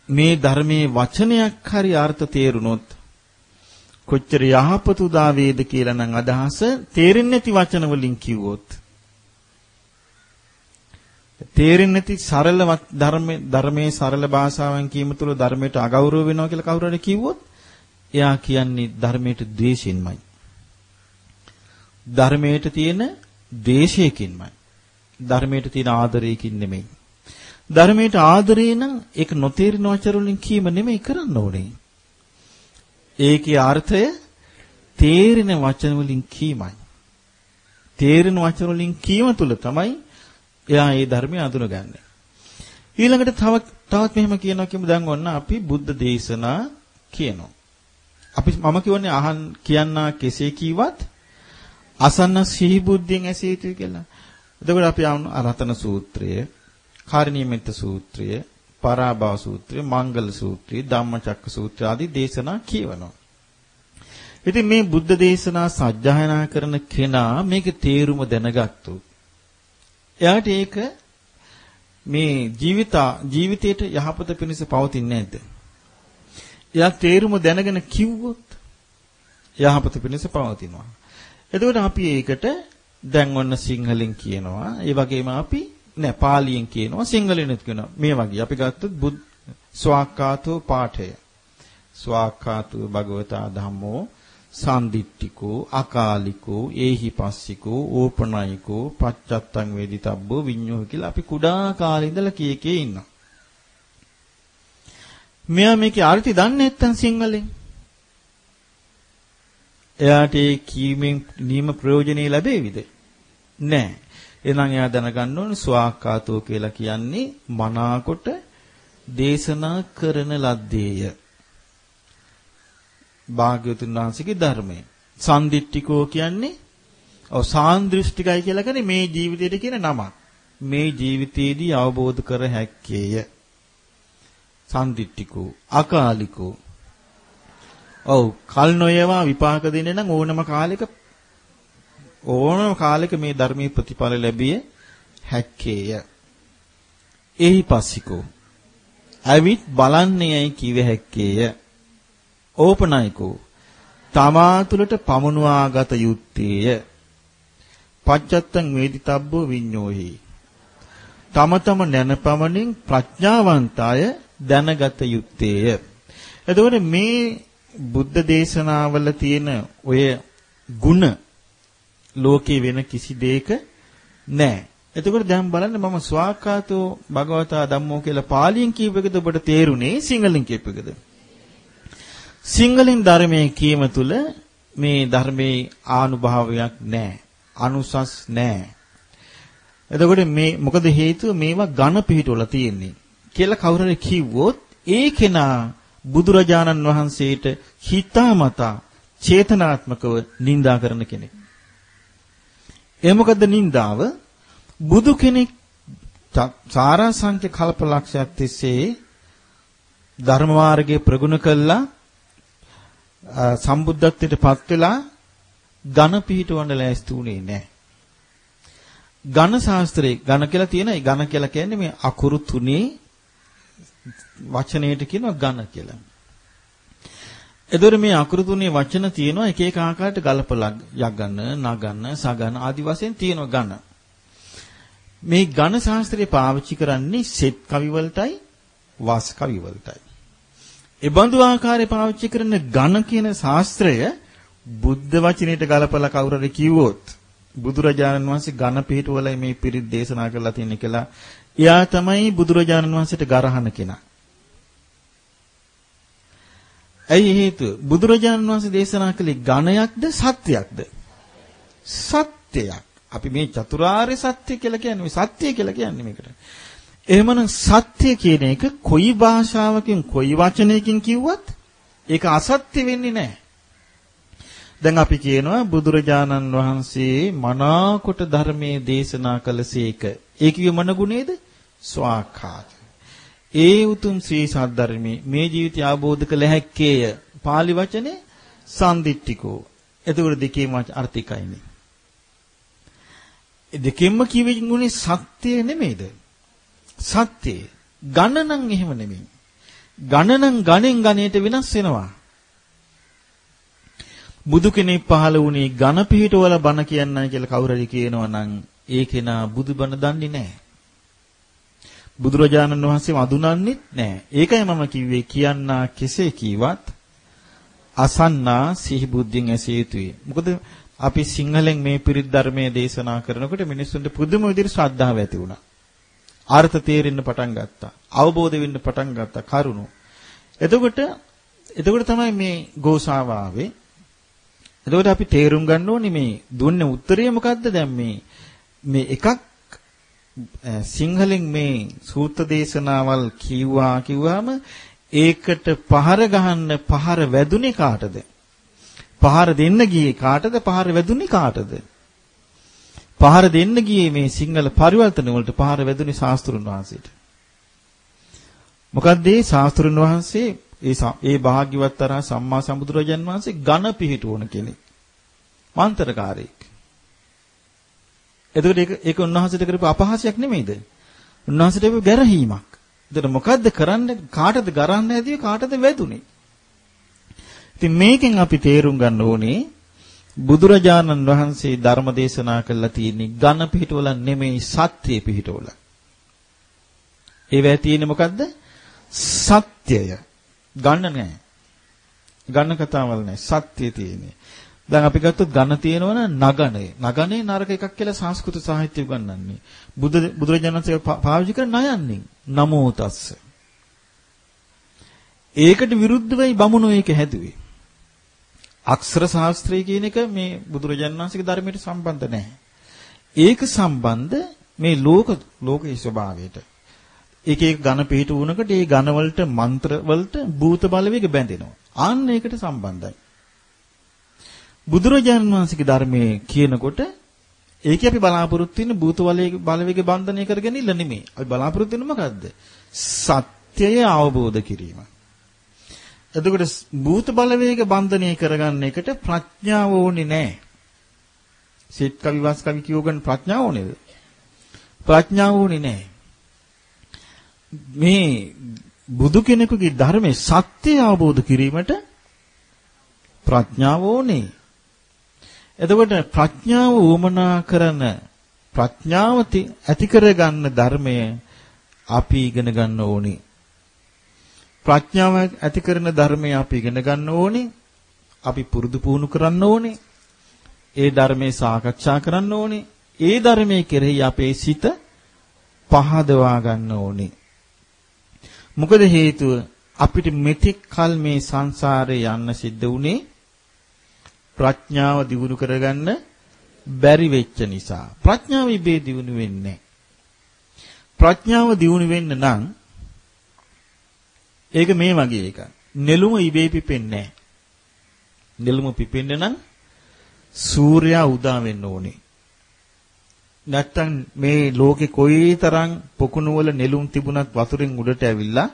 මේ ධර්මයේ වචනයක් හරි අර්ථ තේරුණොත් කොච්චර යහපත උදා වේද කියලා නම් අදහස තේරෙන්නේ නැති වචන වලින් කිව්වොත් තේරෙන්නේ නැති සරල ධර්මයේ ධර්මයේ සරල භාෂාවෙන් කීම තුළ ධර්මයට අගෞරව වෙනවා කියලා කවුරු හරි කිව්වොත් එයා කියන්නේ ධර්මයට ද්වේෂයෙන්මයි ධර්මයට තියෙන ද්වේෂයකින්මයි ධර්මයට තියෙන ආදරයකින් නෙමෙයි ධර්මයට ආදරේ නම් ඒක නොතේරෙන වචන වලින් කීම නෙමෙයි කරන්න ඕනේ ඒකේ අර්ථය තේරෙන වචන වලින් කීමයි. තේරෙන වචන වලින් කීම තුල තමයි එයා මේ ධර්මය අඳුනගන්නේ. ඊළඟට තව තවත් මෙහෙම කියනවා කියමු දැන් ඔන්න අපි බුද්ධ දේශනා කියනවා. අපි මම කියවන්නේ අහන් කියන්නා කෙසේ කීවත් අසන්න සිහි බුද්ධියෙන් ඇසිය යුතුයි කියලා. එතකොට අපි ආවන අරතන සූත්‍රය, කාර්ණීයමෙත්ත සූත්‍රය, පරාභව සූත්‍රය, මංගල සූත්‍රය, ධම්මචක්ක සූත්‍රය ආදී දේශනා කියවනවා. ඉතින් මේ බුද්ධ දේශනා සජ්ජායනා කරන කෙනා මේකේ තේරුම දැනගත්තු. එයාට ඒක මේ ජීවිත ජීවිතයට යහපත පිණිස පවතින්නේ නැද්ද? එයා තේරුම දැනගෙන කිව්වොත් යහපත පිණිස පවතිනවා. එතකොට අපි ඒකට දැන් ඔන්න සිංහලෙන් කියනවා. ඒ වගේම අපි නෑ පාලියෙන් කියනවා සිංහලෙන්ත් කියනවා. මේ වගේ අපි ගත්තොත් බුද් ස්වාක්කාතෝ පාඨය. ස්වාක්කාතෝ භගවතා ධම්මෝ සම්දිට්ඨිකෝ අකාලිකෝ ඒහිපස්සිකෝ ඕපනයිකෝ පච්චත්තං වේදිතබ්බෝ විඤ්ඤෝ කියලා අපි කුඩා කාලේ ඉඳලා කී කී ඉන්නවා. මෙයා මේකේ අර්ථය දන්නේ නැත්තම් සිංහලෙන් එයාට ඒ කීමෙන් නියම ප්‍රයෝජනෙ ලැබෙවිද? නැහැ. එහෙනම් එයා දැනගන්න ඕනේ ස්වාක්කාතෝ කියලා කියන්නේ මනාකොට දේශනා කරන ලද්දේය. භාග්‍යවතුන් වහන්සේගේ ධර්මය. සම්දිට්ඨිකෝ කියන්නේ ඔව් සාන්දෘෂ්ටිකයි කියලා කියන්නේ මේ ජීවිතයට කියන නමක්. මේ ජීවිතයේදී අවබෝධ කර හැක්කේය. සම්දිට්ඨිකෝ අකාලිකෝ ඔව් කල් නොයවා විපාක දෙන්නේ නම් ඕනම කාලයක ඕනම කාලයක මේ ධර්මයේ ප්‍රතිඵල ලැබිය හැක්කේය. එහි පස්සිකෝ. අවිත් බලන්නේයි කිව හැක්කේය. ඕපනයිකෝ. තමා තුළට පමනුවාගත යුත්තේය. පච්චත්තං වේදිතබ්බෝ විඤ්ඤෝහි. තම තම නැනපමණින් ප්‍රඥාවන්තය දැනගත යුත්තේය. එතකොට මේ බුද්ධ දේශනාවල තියෙන ඔය ಗುಣ ලෝකේ වෙන කිසි දෙයක නැහැ. එතකොට දැන් බලන්න මම ස්වාකාතෝ භගවතා ධම්මෝ කියලා පාලියෙන් කියප එකද ඔබට තේරුනේ සිංහලෙන් කියප එකද? සිංහලෙන් ධර්මයේ කීම තුල මේ ධර්මයේ ආනුභාවයක් නැහැ. අනුසස් නැහැ. එතකොට මේ මොකද හේතුව මේවා ඝන පිහිටවල තියෙන්නේ කියලා කවුරුහරි කිව්වොත් ඒ කෙනා බුදුරජාණන් වහන්සේට හිතාමතා චේතනාත්මකව නිඳා කරන කෙනෙක්. ඒ මොකද නින්දාව? බුදු කෙනෙක් සාරාංශක කල්පලක්ෂයක් තිස්සේ ධර්ම මාර්ගයේ ප්‍රගුණ කළා සම්බුද්ධත්වයට පත් වෙලා ඝන පිහිටවන්න ලෑස්ති උනේ නැහැ. ඝන ශාස්ත්‍රයේ ඝන කියලා තියෙන ඒ ඝන කියලා කියන්නේ මේ අකුරු තුනේ වචනයට කියනවා ඝන කියලා. එතකොට මේ අකුරු තුනේ වචන තියෙනවා එක එක ආකාරයට ගලපලා යගන්න, නගන්න, සගන්න ආදි වශයෙන් තියෙනවා ඝන. මේ ඝන ශාස්ත්‍රය පාවිච්චි කරන්නේ සෙත් කවි වලටයි, වාස් කවි වලටයි. ඒ බඳු ආකාරයේ පාවිච්චි කරන ඝන කියන ශාස්ත්‍රය බුද්ධ වචනයට ගලපලා කවුරුරි කිව්වොත් බුදුරජාණන් වහන්සේ ඝන පිටුවලයි මේ පිරිත් දේශනා කරලා තියෙන්නේ කියලා එයා තමයි බුදුරජාණන් වහන්සේට ගරහන කෙනා. ඇයි හේතුව? බුදුරජාණන් වහන්සේ දේශනා කළේ ඝණයක්ද සත්‍යයක්ද? සත්‍යයක්. අපි මේ චතුරාර්ය සත්‍ය කියලා කියන්නේ මේ සත්‍ය කියලා කියන්නේ මේකට. එහෙමනම් සත්‍ය කියන එක කොයි භාෂාවකින් කොයි වචනයකින් කිව්වත් ඒක අසත්‍ය වෙන්නේ නැහැ. දැන් අපි කියනවා බුදුරජාණන් වහන්සේ මනාකොට ධර්මයේ දේශනා කළසේක. ඒ කිව්වේ මොන ගුණේද? ස්වාඛාත. ඒ උතුම් ශ්‍රී සද්ධර්මයේ මේ ජීවිතය අවබෝධ කළ හැක්කේය. pāli වචනේ සම්දිට්ඨිකෝ. එතකොට දෙකේම අර්ථිකයිනේ. දෙකෙන්ම කියවෙන්නේ සත්‍ය නෙමෙයිද? සත්‍ය. ගණනන් එහෙම නෙමෙයි. ගණනන් ගණෙන් ගණයට වෙනස් වෙනවා. බුදු කෙනෙක් පහළ වුණේ ඝන පිහිටවල බණ කියන්නයි කියලා කවුරු හරි කියනවා නම් ඒ කෙනා බුදුබණ දන්නේ නැහැ. බුදුරජාණන් වහන්සේ වඳුනන්නෙත් නැහැ. ඒකයි මම කිව්වේ කියන්නා කෙසේ කීවත් අසන්නා සිහි බුද්ධියෙන් ඇසිය යුතුයි. මොකද අපි සිංහලෙන් මේ පිරිත් ධර්මයේ දේශනා කරනකොට මිනිස්සුන්ට පුදුම විදිහට ශ්‍රද්ධාව ඇති වුණා. අර්ථ තේරෙන්න පටන් ගත්තා. අවබෝධ වෙන්න පටන් ගත්තා කරුණු. එතකොට එතකොට තමයි මේ ගෝසාව ආවේ. එතකොට අපි තේරුම් ගන්න ඕනේ මේ දුන්නේ උත්තරය මොකද්ද දැන් මේ මේ එකක් සිංහලෙන් මේ සූත්‍ර දේශනාවල් කිව්වා කිව්වම ඒකට පහර ගහන්න පහර වැදුනේ කාටද? පහර දෙන්න ගියේ කාටද? පහර වැදුනේ කාටද? පහර දෙන්න ගියේ මේ සිංහල පරිවර්තන වලට පහර වැදුනේ ශාස්ත්‍රුන් වහන්සේට. මොකද මේ ශාස්ත්‍රුන් වහන්සේ ඒ ඒ භාග්‍යවත් තරහ සම්මා සම්බුදුරජාන් වහන්සේ ඝන පිහිටුවන කෙනෙක්. මන්තරකාරයෙක්. එතකොට ඒක ඒක උන්වහන්සේට කරපු අපහාසයක් නෙමෙයිද? උන්වහන්සේට ඒක ගැරහීමක්. එතකොට මොකද්ද කරන්නේ? කාටද ගරන්න හැදුවේ? කාටද වැදුනේ? ඉතින් මේකෙන් අපි තේරුම් ගන්න ඕනේ බුදුරජාණන් වහන්සේ ධර්ම දේශනා කළා තියෙන්නේ ඝන පිහිටවල නෙමෙයි සත්‍ය පිහිටවල. ඒවැ තියෙන්නේ මොකද්ද? සත්‍යය. ගන්න නැහැ. ගන්න කතාවල් නැහැ. සත්‍ය තියෙන්නේ. දැන් අපි ගත්තොත් ඝන තියෙනවනේ නගණය. නගණේ නරක එකක් කියලා සංස්කෘත සාහිත්‍ය උගන්වන්නේ. බුදු බුදුරජාණන්සේ පාවිච්චි කරන නයන්නේ. නමෝ තස්ස. ඒකට විරුද්ධවයි බමුණෝ ඒක හැදුවේ. අක්ෂර ශාස්ත්‍රය කියන එක මේ බුදුරජාණන් වහන්සේගේ ධර්මයට සම්බන්ධ නැහැ. ඒක සම්බන්ධ මේ ලෝක ලෝකයේ ස්වභාවයට. එක එක ඝන පිහිට වුණකට ඒ ඝන වලට මන්ත්‍ර වලට භූත බලවේග බැඳෙනවා. ආන්න ඒකට සම්බන්ධයි. බුදුරජාණන් වහන්සේගේ ධර්මයේ කියනකොට ඒකේ අපි බලාපොරොත්තු වෙන භූත බලවේග බන්ධනය කරගෙන ඉන්න නෙමෙයි. අපි බලාපොරොත්තු වෙන මොකද්ද? සත්‍යය අවබෝධ කිරීම. එතකොට භූත බලවේග බන්ධනය කරගන්න එකට ප්‍රඥාව ඕනේ නැහැ. සිත් කවි වස් කවි කියෝගන්න ප්‍රඥාව ඕනේද? ප්‍රඥාව ඕනේ නැහැ. මේ බුදු කෙනෙකුගේ ධර්මයේ සත්‍ය අවබෝධ කිරීමට ප්‍රඥාව ඕනේ. එතකොට ප්‍රඥාව උමනා කරන ප්‍රඥාව ඇති කරගන්න ධර්මය අපි ඉගෙන ගන්න ඕනේ. ප්‍රඥාව ඇති කරන ධර්මය අපි ඉගෙන ගන්න ඕනේ. අපි පුරුදු පුහුණු කරන්න ඕනේ. ඒ ධර්මයේ සාකච්ඡා කරන්න ඕනේ. ඒ ධර්මයේ කෙරෙහි අපේ සිත පහදවා ගන්න ඕනේ. මොකද හේතුව අපිට මෙතෙක් කල මේ සංසාරේ යන්න සිද්ධ වුණේ ප්‍රඥාව දියුණු කරගන්න බැරි වෙච්ච නිසා. ප්‍රඥාව ඉබේ දියුණු වෙන්නේ ප්‍රඥාව දියුණු වෙන්න නම් ඒක මේ වගේ එකක්. නෙළුම ඉබේ පිපෙන්නේ නැහැ. නෙළුම පිපෙන්න නම් සූර්යයා උදා වෙන්න ඕනේ. නැත්තම් මේ ලෝකේ කොයිතරම් පොකුණු වල නෙළුම් තිබුණත් වතුරෙන් උඩට ඇවිල්ලා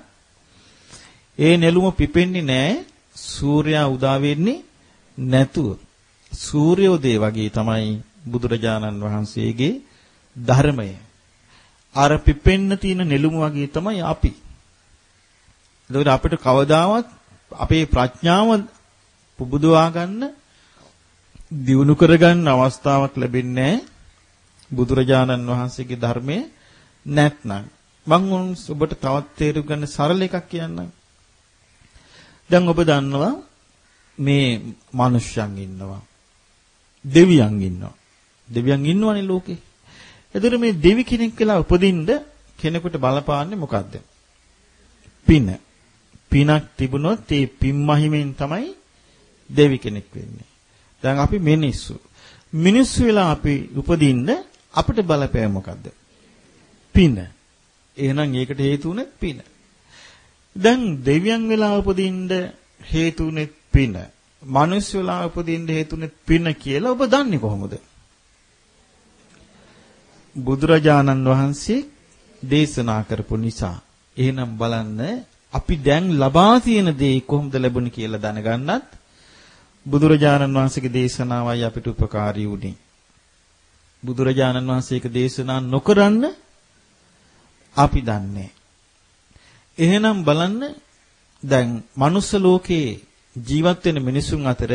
ඒ නෙළුම පිපෙන්නේ නැහැ සූර්යයා උදා වෙන්නේ නැතුව සූර්යෝදය වගේ තමයි බුදුරජාණන් වහන්සේගේ ධර්මය. අර පිපෙන්න තියෙන නෙළුම වගේ තමයි අපි. එතකොට අපිට කවදාවත් අපේ ප්‍රඥාව පුබුදවා ගන්න දියුණු කරගන්න අවස්ථාවක් ලැබෙන්නේ නැහැ බුදුරජාණන් වහන්සේගේ ධර්මයේ නැත්නම්. මම ඔබට තවත් තේරුම් ගන්න සරල එකක් කියන්නම්. දැන් ඔබ දන්නවා මේ මිනිස්යන් ඉන්නවා. දෙවියන් ඉන්නවා. දෙවියන් ඉන්නවනේ ලෝකේ. එතකොට මේ දෙවි කෙනෙක් කියලා උපදින්න කෙනෙකුට බලපාන්නේ මොකද්ද? පින. පිනක් තිබුණොත් ඒ පින් මහිමෙන් තමයි දෙවි කෙනෙක් වෙන්නේ. දැන් අපි මිනිස්සු. මිනිස්සු වෙලා අපි උපදින්න අපිට බලපෑම මොකද්ද? පින. එහෙනම් ඒකට හේතු උනේ පින. දැන් දෙවියන් වෙලා උපදින්න හේතු උනේ පින. මිනිස් වෙලා උපදින්න හේතු උනේ පින කියලා ඔබ දන්නේ කොහොමද? බුදුරජාණන් වහන්සේ දේශනා කරපු නිසා. එහෙනම් බලන්න අපි දැන් ලබා තියෙන දේ කොහොමද ලැබුණේ කියලා දැනගන්නත් බුදුරජාණන් වහන්සේගේ දේශනාවයි අපිට උපකාරී වුණේ. බුදුරජාණන් වහන්සේක දේශනා නොකරන්න අපි දන්නේ. එහෙනම් බලන්න දැන් මනුස්ස ලෝකේ ජීවත් වෙන මිනිසුන් අතර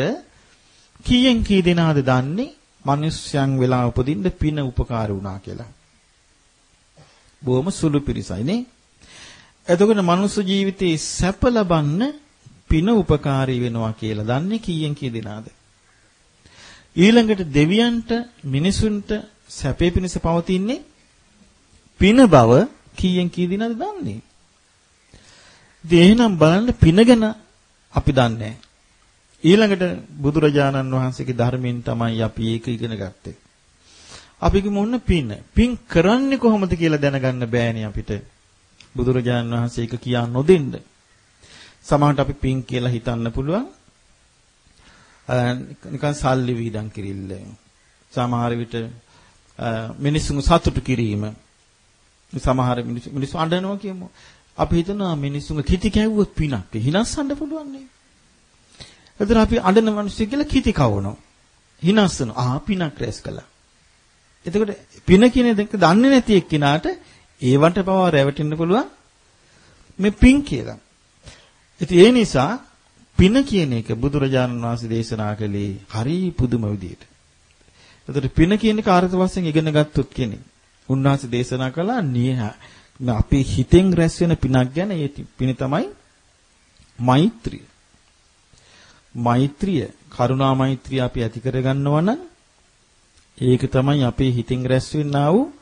කීයෙන් කී දෙනාද දන්නේ මිනිස්යන් වෙලා උපදින්න පින උපකාර වුණා කියලා. බොහොම සුළු පිරිසයි නේ. එතකොට මනුස්ස ජීවිතේ සැප ලබන්න පින උපකාරී වෙනවා කියලා දන්නේ කීයෙන් කී දෙනාද? ඊළඟට දෙවියන්ට මිනිසුන්ට සැපේ පිණිස පවතින්නේ පින බව කීයෙන් කී දිනද දන්නේ. ඉතින් එහෙනම් බලන්න පින ගැන අපි දන්නේ ඊළඟට බුදුරජාණන් වහන්සේගේ ධර්මයෙන් තමයි අපි ඒක ඉගෙන ගත්තේ. අපි මොන්න පින. පින් කරන්නේ කොහොමද කියලා දැනගන්න බෑනේ අපිට. බුදුරජාණන් වහන්සේ ඒක කියා නොදෙන්න. සමහරට අපි පින් කියලා හිතන්න පුළුවන්. නිකන් සල්ලි වීදම් කිරිල්ල. සමහර විට මිනිසුන් සතුටු කිරීම. සමහර මිනිස්සු අඬනවා කියමු. අපි හිතනවා මිනිසුන් කිති කැවුවොත් පිනක්. හිනස්සන්න පුළුවන් නේ. එතන අපි අඬන මිනිස්සු කියලා කිති කවනවා. හිනස්සනවා. ආ පිනක් රැස් කළා. එතකොට පින කියන එක දන්නේ නැති එක්කිනාට ඒවට පවා රැවටෙන්න පුළුවන් මේ පින් කියලා. ඉතින් ඒ නිසා පින කියන එක බුදුරජාණන් වහන්සේ දේශනා කළේ හරි පුදුම විදියට. එතකොට පින කියන එක ආර්ථ වශයෙන් ඉගෙන ගත්තොත් කෙනෙක් උන්වහන්සේ දේශනා කළා නිහ අපේ හිතෙන් රැස් වෙන පිනක් ගැන ඒ පින තමයි මෛත්‍රිය. මෛත්‍රිය, කරුණා මෛත්‍රිය අපි ඇති කරගන්නවා නම් ඒක තමයි අපේ හිතෙන් රැස් වෙන්නා වූ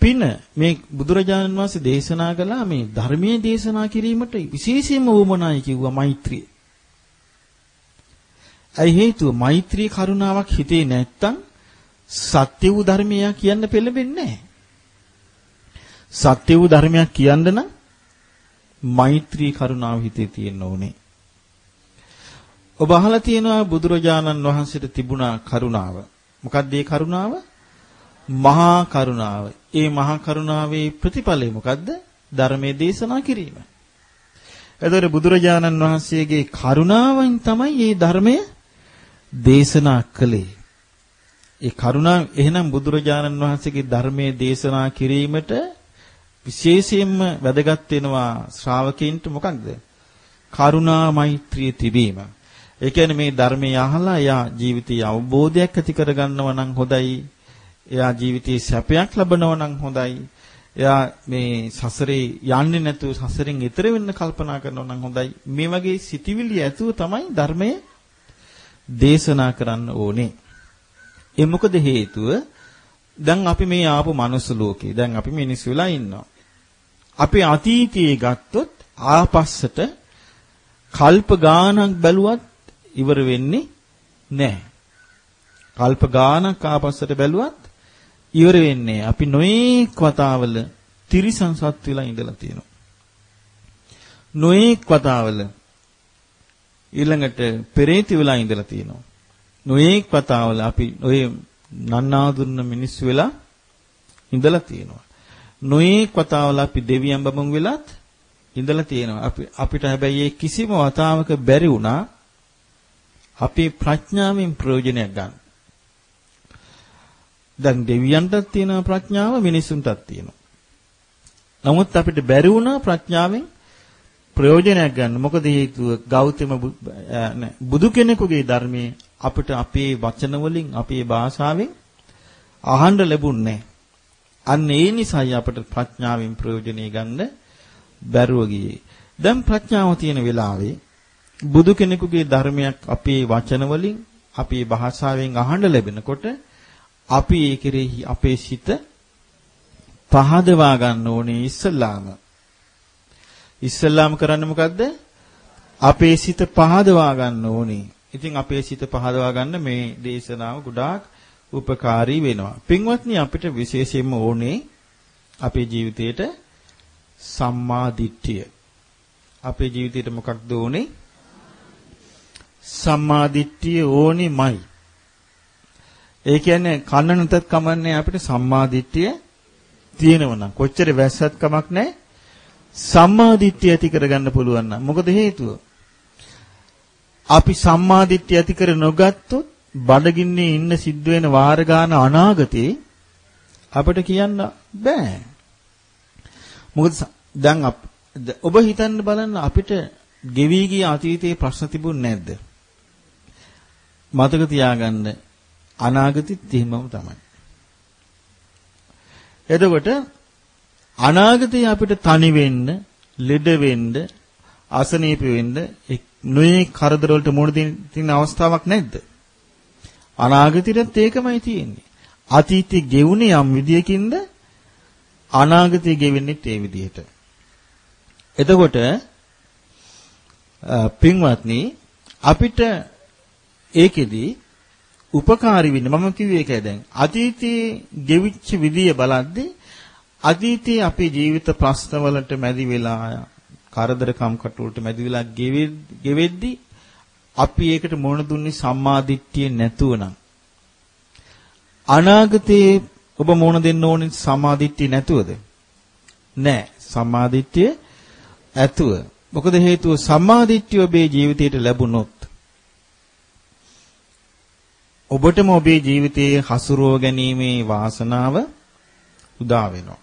පින. මේ බුදුරජාණන් වහන්සේ දේශනා කළා මේ ධර්මයේ දේශනා කිරීමට විශේෂයෙන්ම වුමනායි කිව්වා මෛත්‍රිය. ඇයි හේතුව මෛත්‍රී කරුණාවක් හිතේ නැත්තම් සත්‍ය වූ ධර්මයක් කියන්න පෙළඹෙන්නේ නැහැ. සත්‍ය වූ ධර්මයක් කියන්න නම් මෛත්‍රී කරුණාව හිතේ තියෙන්න ඕනේ. ඔබ අහලා තියෙනවා බුදුරජාණන් වහන්සේට තිබුණා කරුණාව. මොකක්ද ඒ කරුණාව? මහා කරුණාව. ඒ මහා කරුණාවේ ප්‍රතිඵලය මොකද්ද? ධර්මයේ දේශනා කිරීම. එතකොට බුදුරජාණන් වහන්සේගේ කරුණාවෙන් තමයි මේ ධර්මය දේශනා කළේ. ඒ කරුණාව එහෙනම් බුදුරජාණන් වහන්සේගේ ධර්මයේ දේශනා කිරීමට විශේෂයෙන්ම වැදගත් වෙනවා ශ්‍රාවකයන්ට මොකක්ද? කරුණා මෛත්‍රිය තිබීම. ඒ කියන්නේ මේ ධර්මය අහලා එයා ජීවිතයේ අවබෝධයක් ඇති කරගන්නව නම් හොඳයි. එයා ජීවිතයේ සැපයක් ලබනවා නම් හොඳයි. එයා මේ සසරේ යන්නේ නැතුව සසරෙන් ඈතර වෙන්න කල්පනා කරනවා නම් හොඳයි. මේ වගේ සිටිවිලි ඇතුව තමයි ධර්මය දේශනා කරන්න ඕනේ. ඒ මොකද හේතුව? දැන් අපි මේ ආපු මනුස්ස ලෝකේ දැන් අපි මිනිස්සු වෙලා ඉන්නවා. අපි අතීතයේ ගත්තොත් ආපස්සට කල්ප ගානක් බැලුවත් ඉවර වෙන්නේ නැහැ. කල්ප ගානක් ආපස්සට බැලුවත් ඉවර වෙන්නේ අපි නොඑක් වතාවල තිරිසන් සත් වෙලා ඉඳලා තියෙනවා. නොඑක් වතාවල ඊළඟට පෙරේත වෙලා ඉඳලා තියෙනවා. නොඑක් වතාවල අපි ඔය නන්නාඳුන්න මිනිස්සු වෙලා ඉඳලා තියෙනවා. නොඑක් වතාවල අපි දෙවියන් බඹුන් වෙලත් ඉඳලා තියෙනවා. අපි අපිට හැබැයි කිසිම වතාවක බැරි වුණා අපේ ප්‍රඥාවෙන් ප්‍රයෝජනයක් ගන්න. දැන් දෙවියන්ටත් තියෙන ප්‍රඥාව මිනිසුන්ටත් තියෙනවා. නමුත් අපිට බැරි වුණා ප්‍රඥාවෙන් ප්‍රයෝජනයක් ගන්න. මොකද හේතුව ගෞතම බුදු කෙනෙකුගේ ධර්මයේ අපිට අපේ වචන වලින් අපේ භාෂාවෙන් අහන්න ලැබුණේ අන්න ඒ නිසායි අපිට ප්‍රඥාවෙන් ප්‍රයෝජනෙ ගන්න බැරුව ගියේ. දැන් ප්‍රඥාව තියෙන වෙලාවේ බුදු කෙනෙකුගේ ධර්මයක් අපේ වචන වලින් අපේ භාෂාවෙන් අහන්න ලැබෙනකොට අපි ඒ කෙරෙහි අපේ සිත පහදවා ගන්න ඕනේ ඉස්සල්ලාම. ඉස්සල්ලාම කරන්නේ මොකද්ද? අපේ සිත පහදවා ගන්න ඕනේ. ඉතින් අපේ සිත පහදවා ගන්න මේ දේශනාව ගොඩාක් උපකාරී වෙනවා. පින්වත්නි අපිට විශේෂයෙන්ම ඕනේ අපේ ජීවිතේට සම්මා දිට්ඨිය. අපේ ජීවිතේට මොකක්ද ඕනේ? සම්මා දිට්ඨිය ඕනිමයි. ඒ කියන්නේ කන්න නැතත් කමන්නේ අපිට සම්මා දිට්ඨිය තියෙනවනම් කොච්චර වැස්සත් කමක් නැහැ. සම්මා දිට්ඨිය ඇති කරගන්න පුළුවන් නම් මොකද හේතුව? අපි සම්මා දිට්ඨිය ඇති කර නොගත්තොත් බඩගින්නේ ඉන්න සිද්ධ වෙන වාර ගාන අනාගතේ අපිට කියන්න බෑ. මොකද දැන් ඔබ හිතන්න බලන්න අපිට ගෙවි ගිය අතීතයේ ප්‍රශ්න තිබුණ නැද්ද? මතක තියාගන්න අනාගතෙත් එහෙමම තමයි. එතකොට අනාගතේ අපිට තනි වෙන්න, ලෙඩ වෙන්න, අසනීප වෙන්න නොයේ කරදර වලට මුහුණ දෙන්න තියෙන අවස්ථාවක් නැද්ද? අනාගතෙටත් ඒකමයි තියෙන්නේ. අතීතේ ගෙවුනේ යම් විදියකින්ද අනාගතේ ගෙවෙන්නේ ඒ විදිහට. එතකොට පින්වත්නි අපිට ඒකෙදි උපකාරී වෙන්නේ මම කිව්වේ ඒකයි දැන් අතීතයේ ගෙවිච්ච විදිය බලද්දී අතීතයේ අපේ ජීවිත ප්‍රශ්නවලට මැදි වෙලා කරදරකම් කටුවලට මැදි වෙලා ගෙවෙද්දී අපි ඒකට මොන දුන්නේ සම්මාදිට්ඨිය නැතුව නම්. අනාගතයේ ඔබ මොන දෙන්න ඕනේ සම්මාදිට්ඨිය නැතුවද? නෑ. සම්මාදිට්ඨිය ඇතුව. මොකද හේතුව? සම්මාදිට්ඨිය ඔබේ ජීවිතයට ලැබුණොත් ඔබටම ඔබේ ජීවිතයේ හසුරුව ගැනීමේ වාසනාව උදා වෙනවා.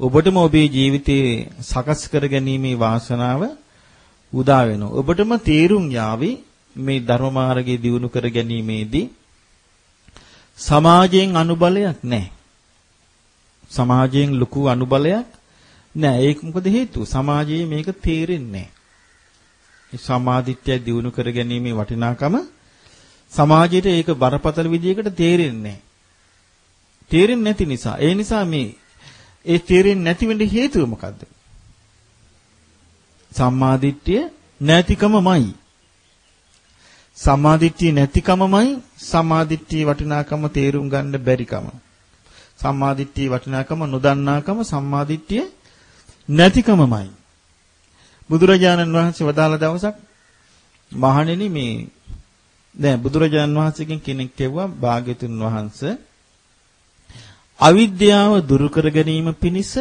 ඔබටම ඔබේ ජීවිතයේ සකස් කර ගැනීමේ වාසනාව උදා වෙනවා. ඔබටම තීරුම් යාවි මේ ධර්ම මාර්ගයේ දියුණු කර ගැනීමේදී සමාජයෙන් අනුබලයක් නැහැ. සමාජයෙන් ලොකු අනුබලයක් නැහැ. ඒක මොකද හේතුව? සමාජයේ මේක තේරෙන්නේ නැහැ. සමාධිත්‍ය දියුණු කර ගැනීමේ වටිනාකම සමාජයට ඒක බරපතල විදියකට තේරෙන්නේ නැහැ. තේරෙන්නේ නැති නිසා. ඒ නිසා මේ ඒ තේරෙන්නේ නැති වෙන්න හේතුව මොකද්ද? සම්මාදිට්ඨිය නැතිකමමයි. සම්මාදිට්ඨිය නැතිකමමයි සම්මාදිට්ඨිය වටිනාකම තේරුම් ගන්න බැරිකම. සම්මාදිට්ඨිය වටිනාකම නොදන්නාකම සම්මාදිට්ඨිය නැතිකමමයි. බුදුරජාණන් වහන්සේ වදාළ දවසක් මහණෙනි මේ දැන් බුදුරජාන් වහන්සේගෙන් කෙනෙක් කිව්වා භාග්‍යතුන් වහන්සේ අවිද්‍යාව දුරු කර ගැනීම පිණිස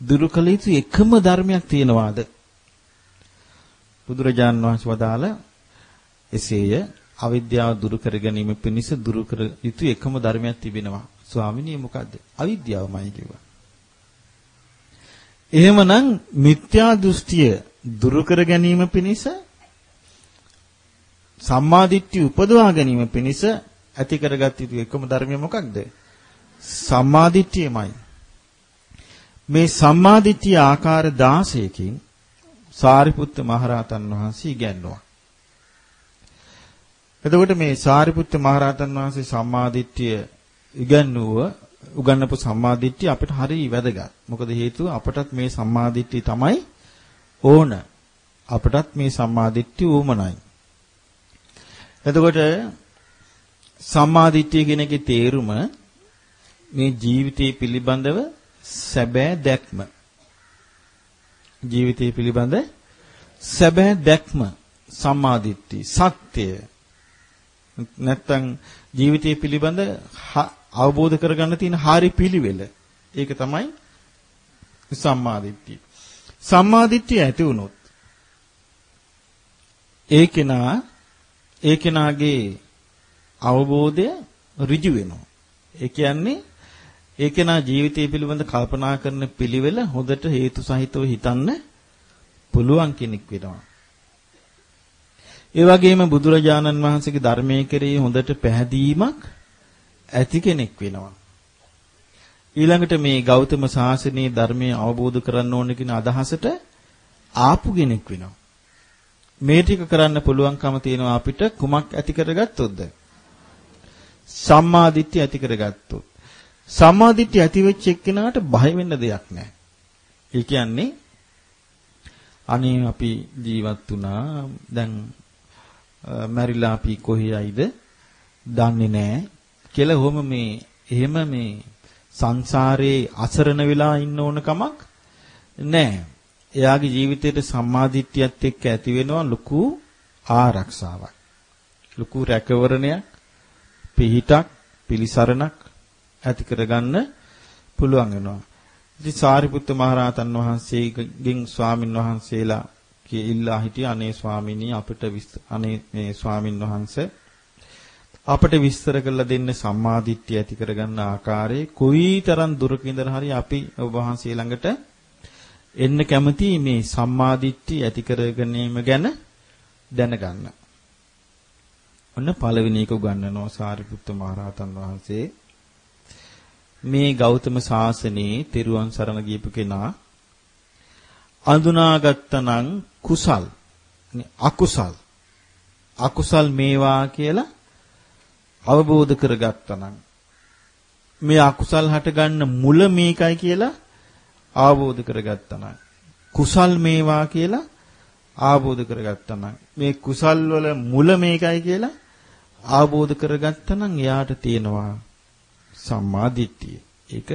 දුරු කළ යුතු එකම ධර්මයක් තියෙනවාද? බුදුරජාන් වහන්සේ වදාළ එසේය අවිද්‍යාව දුරු කර ගැනීම පිණිස දුරු කර යුතු එකම ධර්මයක් තිබෙනවා. ස්වාමිනී මොකද්ද? අවිද්‍යාවමයි කිව්වා. එහෙමනම් මිත්‍යා දෘෂ්ටිය දුරු කර ගැනීම පිණිස සම්මාදිට්ඨිය උපදවා ගැනීම පිණිස ඇති කරගත් යුතු එකම ධර්මය මොකක්ද? සම්මාදිට්ඨියමයි. මේ සම්මාදිට්ඨිය ආකාර 16කින් සාරිපුත්ත මහරහතන් වහන්සේ ඉගැන්වුවා. එතකොට මේ සාරිපුත්ත මහරහතන් වහන්සේ සම්මාදිට්ඨිය ඉගැන්වුව උගන්වපු සම්මාදිට්ඨිය අපිට හරිය වැදගත්. මොකද හේතුව අපටත් මේ සම්මාදිට්ඨිය තමයි ඕන. අපටත් මේ සම්මාදිට්ඨිය උවමනයි. එතකොට සම්මාදිට්ඨිය කියන එකේ තේරුම මේ ජීවිතය පිළිබඳව සැබෑ දැක්ම. ජීවිතය පිළිබඳ සැබෑ දැක්ම සම්මාදිට්ඨිය සත්‍යය නැත්තම් ජීවිතය පිළිබඳ අවබෝධ කරගන්න තියෙන හරි පිළිවෙල. ඒක තමයි සම්මාදිට්ඨිය. සම්මාදිට්ඨිය ඇති වුණොත් ඒ කෙනා ඒ කෙනාගේ අවබෝධය ඍජු වෙනවා. ඒ කියන්නේ ඒ කෙනා ජීවිතය පිළිබඳ කල්පනා කරන පිළිවෙල හොඳට හේතු සහිතව හිතන්න පුළුවන් කෙනෙක් වෙනවා. ඒ වගේම බුදුරජාණන් වහන්සේගේ ධර්මයේ කෙරෙහි හොඳට පැහැදීමක් ඇති කෙනෙක් වෙනවා. ඊළඟට මේ ගෞතම සාසනයේ ධර්මයේ අවබෝධ කරගන්න ඕන කියන අදහසට ආපු කෙනෙක් වෙනවා. මේ ටික කරන්න පුළුවන්කම තියෙනවා අපිට කුමක් ඇති කරගත්තොත්ද? සම්මා දිට්ඨිය ඇති කරගත්තොත්. සම්මා දිට්ඨිය ඇති වෙච්ච එක්කෙනාට බය වෙන්න දෙයක් නැහැ. ඒ කියන්නේ අනේ අපි ජීවත් වුණා දැන් මැරිලා අපි කොහේ යයිද දන්නේ නැහැ කියලා ඔහොම මේ එහෙම මේ සංසාරේ අසරණ වෙලා ඉන්න ඕන කමක් නැහැ. එයාගේ ජීවිතේට සම්මාදිට්ඨියත් එක්ක ඇති වෙනවා ලොකු ආරක්ෂාවක්. ලොකු රැකවරණයක්, පිහිටක්, පිලිසරණක් ඇති කරගන්න පුළුවන් වෙනවා. ඉතින් සාරිපුත්ත මහරහතන් වහන්සේගෙන් ස්වාමින් වහන්සේලා කිය ඉල්ලා හිටිය අනේ ස්වාමීනි අපිට අනේ මේ ස්වාමින් වහන්සේ අපට විස්තර කරලා දෙන්න සම්මාදිට්ඨිය ඇති කරගන්න ආකාරයේ කොයිතරම් දුරක ඉඳලා හරි අපි ඔබ වහන්සේ ළඟට එන්න කැමති මේ සම්මාදිට්ඨිය ඇති කරගැනීම ගැන දැනගන්න. ඔන්න පළවෙනි එක උගන්වනවා සාරිපුත්ත මහරහතන් වහන්සේ. මේ ගෞතම සාසනයේ තෙරුවන් සරණ ගියපු කෙනා අඳුනාගත්තනම් කුසල්. අකුසල්. අකුසල් මේවා කියලා අවබෝධ කරගත්තනම් මේ අකුසල් හටගන්න මුල මේකයි කියලා අවබෝධ කරගත්තනම් කුසල් මේවා කියලා අවබෝධ කරගත්තනම් මේ කුසල් වල මුල මේකයි කියලා අවබෝධ කරගත්තනම් එයාට තියෙනවා සම්මා දිට්ඨිය. ඒක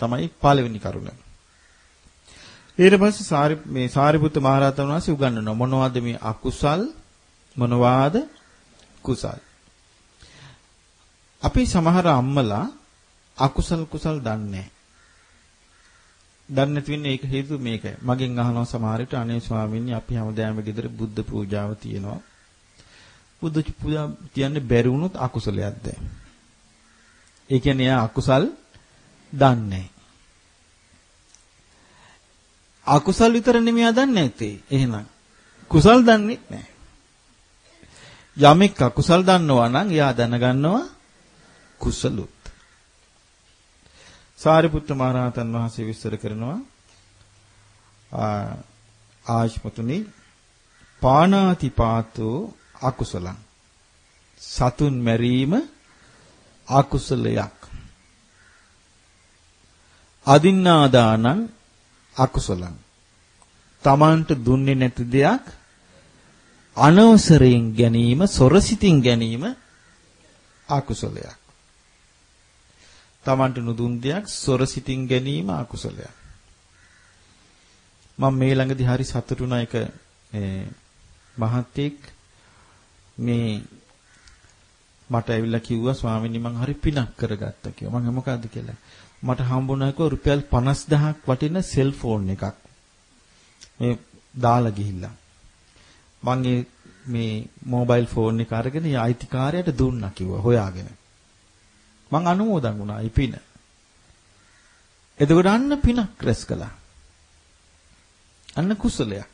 තමයි පළවෙනි කරුණ. ඊට පස්සේ සාරි මේ සාරිපුත්ත මහරහතන් වහන්සේ උගන්වනවා මොනවද මේ අකුසල් මොනවාද කුසල්. අපි සමහර අම්මලා අකුසල් කුසල් දන්නේ නැහැ. දන්නේ නැති වෙන්නේ ඒක හේතුව මේකයි. මගෙන් අහනවා සමහර විට අනේ ස්වාමීනි අපි හැමදාම ගෙදර බුද්ධ පූජාව තියෙනවා. බුද්ධ පූජා තියන්නේ බැරි වුණොත් අකුසලයක්ද? ඒ කියන්නේ එයා අකුසල් දන්නේ අකුසල් විතර නෙමෙයි දන්නේ නැත්තේ. එහෙනම් කුසල් දන්නේ නැහැ. යමෙක් අකුසල් දන්නවා නම් එයා දැනගන්නවා කුසලුත්. සාරිපුත්ත මහරහතන් වහන්සේ විස්තර කරනවා ආශ්මතුනි පානාති පාතෝ අකුසලං සතුන් මැරීම අකුසලයක් අදින්නාදානං අකුසලං තමන්ට දුන්නේ නැති දෙයක් අනවසරයෙන් ගැනීම සොරසිතින් ගැනීම අකුසලයක්. තමන්ට නුදුන් දෙයක් සොරසිතින් ගැනීම අකුසලයක්. මම මේ ළඟදී හරි සතුටුනා එක මහත්තයෙක් මේ මට ඇවිල්ලා කිව්වා ස්වාමීනි මං හරි පිනක් කරගත්තා කියලා. මං මොකද්ද? කියලා. මට හම්බුණා කිව්වා රුපියල් 50000ක් වටින සෙල්ෆෝන් එකක්. මේ දාලා ගිහිල්ලා. මම මේ මොබයිල් ෆෝන් එක අරගෙන අයිතිකාරයට දුන්නා කිව්වා හොයාගෙන. මං අනුමෝදන් වුණා ඒ පින. එතකොට අන්න පිනක් රැස් කළා. අන්න කුසලයක්.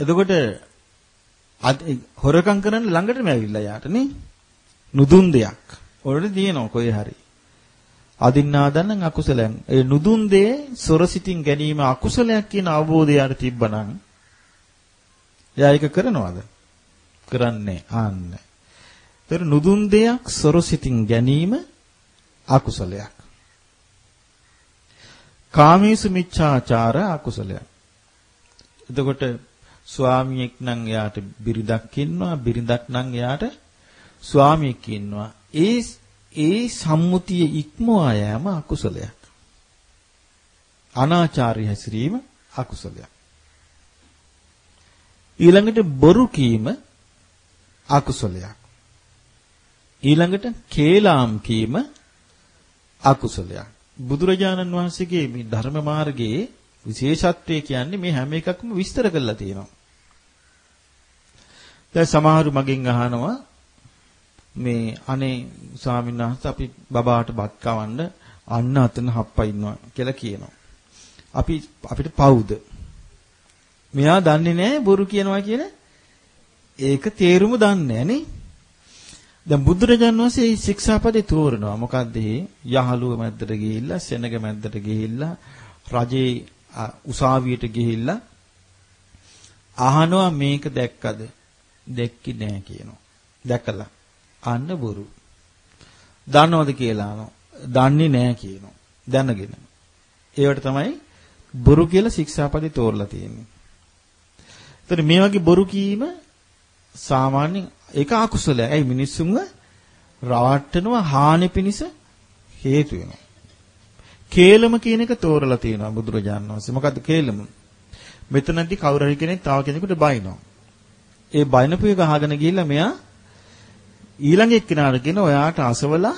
එතකොට හොරකම් කරන්න ළඟටම ඇවිල්ලා යාට නේ. නුදුන් දෙයක්. ඔරට තියෙනවා කොහේ හරි. අදින්නාදන්න අකුසලයන්. ඒ නුදුන් දේ සොරසිතින් ගැනීම අකුසලයක් කියන අවබෝධය යාට තිබ්බනම් එයා ඒක කරනවද? කරන්නේ ආන්න. ඒතර නුදුන් දෙයක් සොරසිතින් ගැනීම අකුසලයක්. කාමීසු මිච්ඡාචාර අකුසලයක්. එතකොට ස්වාමියෙක් නම් එයාට බිරිඳක් ඉන්නවා බිරිඳක් නම් එයාට ස්වාමියෙක් ඉන්නවා. ඒ ඒ සම්මුතිය ඉක්මවා යෑම අකුසලයක්. අනාචාරය හැසිරීම අකුසලයක්. ඊළඟට බොරු කීම අකුසලයක්. ඊළඟට කේලාම් කීම අකුසලයක්. බුදුරජාණන් වහන්සේගේ මේ ධර්ම මාර්ගයේ විශේෂත්වය කියන්නේ මේ හැම එකක්ම විස්තර කරලා තියෙනවා. දැන් සමහරු මගෙන් අහනවා මේ අනේ ස්වාමීන් වහන්සේ අපි බබාට බත් කවන්න අන්න අතන හප්පා ඉන්නවා කියලා කියනවා. අපි අපිට පවුද? මෙයා දන්නේ නැහැ බොරු කියනවා කියන ඒක තේරුම දන්නේ නැහැ දැන් බුදුරජාණන් වහන්සේ මේ ශික්ෂාපදේ තෝරනවා. මොකද්ද යහළුව මැද්දට ගිහිල්ලා, සෙනග මැද්දට ගිහිල්ලා, රජේ උසාවියට ගිහිල්ලා අහනවා මේක දැක්කද? දැක්කේ නැහැ කියනවා. දැකලා අන්න බොරු. දන්නවද කියලා අහනවා. දන්නේ නැහැ කියනවා. දැනගෙන. ඒවට තමයි බොරු කියලා ශික්ෂාපදේ තෝරලා තියෙන්නේ. එතන මේ වගේ බොරු කීම සාමාන්‍යයෙන් ඒක අකුසලයි. ඇයි මිනිස්සුන්ව රවට්ටනවා හානි පිනිස හේතු වෙනවා. කේලම කියන එක තෝරලා තියෙනවා බුදුරජාණන් වහන්සේ. මොකද්ද කේලම? මෙතනදී කවුරු හරි කෙනෙක් තව කෙනෙකුට බයිනවා. ඒ බයිනපු එක අහගෙන ගිහිල්ලා මෙයා ඊළඟ එක්කිනාට කියන ඔයාට අසවලා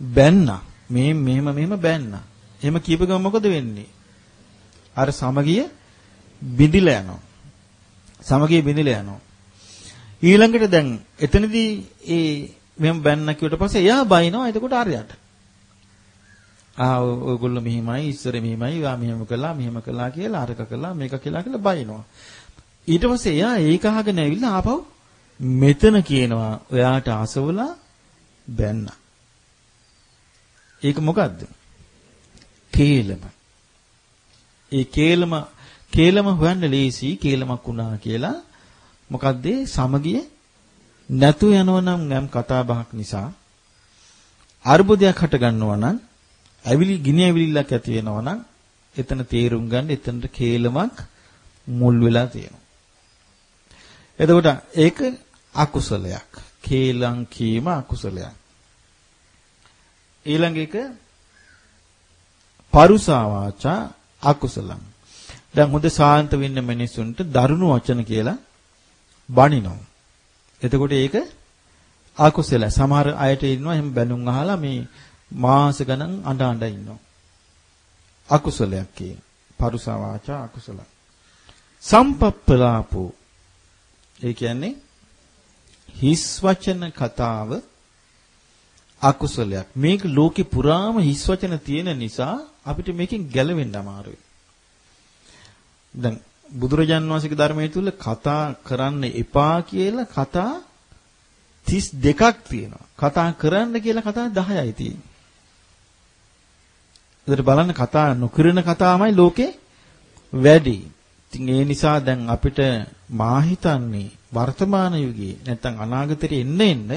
බැන්නා. මේ මෙහෙම මෙහෙම බැන්නා. එහෙම කියප ගමන් මොකද වෙන්නේ? අර සමගිය බිඳිලා යනවා. සමගිය බිඳිලා යනවා. ඊළඟට දැන් එතනදී ඒ මෙහෙම බැන්න කිව්වට පස්සේ එයා බයිනවා එතකොට ආර්යයට. ආ ඔයගොල්ලෝ මෙහිමයි ඉස්සර මෙහිමයි වා මෙහෙම කළා මෙහෙම කළා කියලා අරක කළා මේක කියලා කියලා බයිනවා. ඊට පස්සේ එයා ඒක අහගෙන ඇවිල්ලා ආපහු මෙතන කියනවා ඔයාට ආසවලා බැන්න. ඒක මොකද්ද? කේලම. ඒ කේලම කේලම හොයන්න ලේසි කේලමක් වුණා කියලා මොකද්ද සමගිය නැතු යනවා නම් නම් කතා බහක් නිසා අර්බුදයක් හට ගන්නවා නම් ඇවිලි ගිනි ඇවිලිල්ලක් ඇති වෙනවා නම් එතන තේරුම් ගන්න එතනට කේලමක් මුල් වෙලා තියෙනවා එතකොට ඒක අකුසලයක් කේලම් කීම අකුසලයක් ඊළඟ එක පරුසා වාචා අකුසලම් දැන් හොඳ සාන්ත වෙන්න මිනිසුන්ට දරුණු වචන කියලා බනිනවා. එතකොට ඒක අකුසල. සමහර අයට ඉන්නවා එහෙම බැනුම් අහලා මේ මාස ගණන් අඬ අඬ ඉන්නවා. අකුසලයක් කිය. පරුසා වාචා අකුසල. සම්පප්පලාපෝ ඒ කියන්නේ හිස් වචන කතාව අකුසලයක්. මේක ලෝකේ පුරාම හිස් වචන තියෙන නිසා අපිට මේකෙන් ගැලවෙන්න අමාරුයි. දැන් බුදුරජාන් වහන්සේගේ ධර්මයේ තුල කතා කරන්න එපා කියලා කතා 32ක් තියෙනවා. කතා කරන්න කියලා කතා 10යි තියෙන්නේ. ඒකට බලන්න කතා නොකරන කතාමයි ලෝකේ වැඩි. ඉතින් ඒ නිසා දැන් අපිට මා හිතන්නේ වර්තමාන යුගයේ නැත්තම් අනාගතේ එන්න එන්න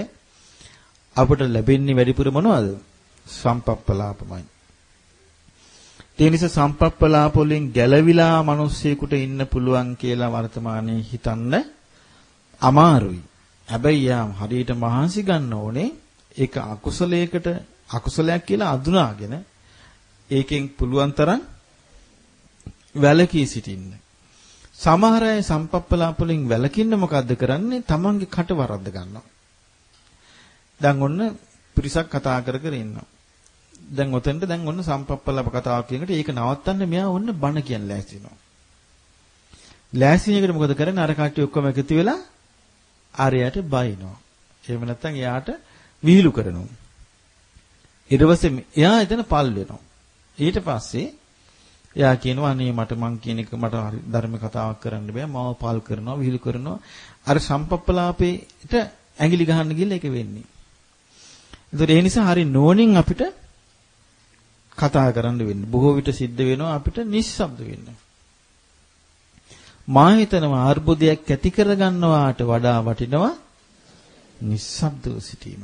අපට ලැබෙන්නේ වැඩිපුර මොනවද? සම්පප්පලාපමයි. ඒ නිසා සම්පප්පලාප වලින් ගැලවිලා මිනිස්සෙකුට ඉන්න පුළුවන් කියලා වර්තමානයේ හිතන්න අමාරුයි. හැබැයි යා හරියට මහන්සි ගන්න ඕනේ ඒක අකුසලයකට අකුසලයක් කියලා අඳුනාගෙන ඒකෙන් පුළුවන් තරම් වැළකී සිටින්න. සමහර අය සම්පප්පලාප වලින් වැළකින්න මොකද්ද කරන්නේ? තමන්ගේ කට වරද්ද ගන්නවා. දැන් ඔන්න පිරිසක් කතා කර කර ඉන්නවා. දැන් ඔතෙන්ට දැන් ඔන්න සම්පප්පලප කතාවක් කියනකොට ඒක නවත්තන්න මෙයා ඔන්න බණ කියන ලෑස්තිනවා. ලෑස්තිනේකට මොකද කරන්නේ? අර කට්ටිය ඔක්කොම එකතු වෙලා ආරයට බයිනවා. එහෙම නැත්නම් එයාට විහිළු කරනවා. ඊට පස්සේ එයා එතන පල් වෙනවා. ඊට පස්සේ එයා කියනවා අනේ මට මං කියන එක මට ධර්ම කතාවක් කරන්න බෑ. මාව පල් කරනවා, විහිළු කරනවා. අර සම්පප්පලාපේට ඇඟිලි ගහන්න ගිහලා ඒක වෙන්නේ. ඒතකොට ඒ නිසා හරි නෝනින් අපිට කතා කරන්න වෙන්නේ. බොහෝ විට සිද්ධ වෙනවා අපිට නිස්සබ්ද වෙන්න. මා හිතනවා අර්බුදයක් ඇති කරගන්නවාට වඩා වටිනවා නිස්සබ්දව සිටීම.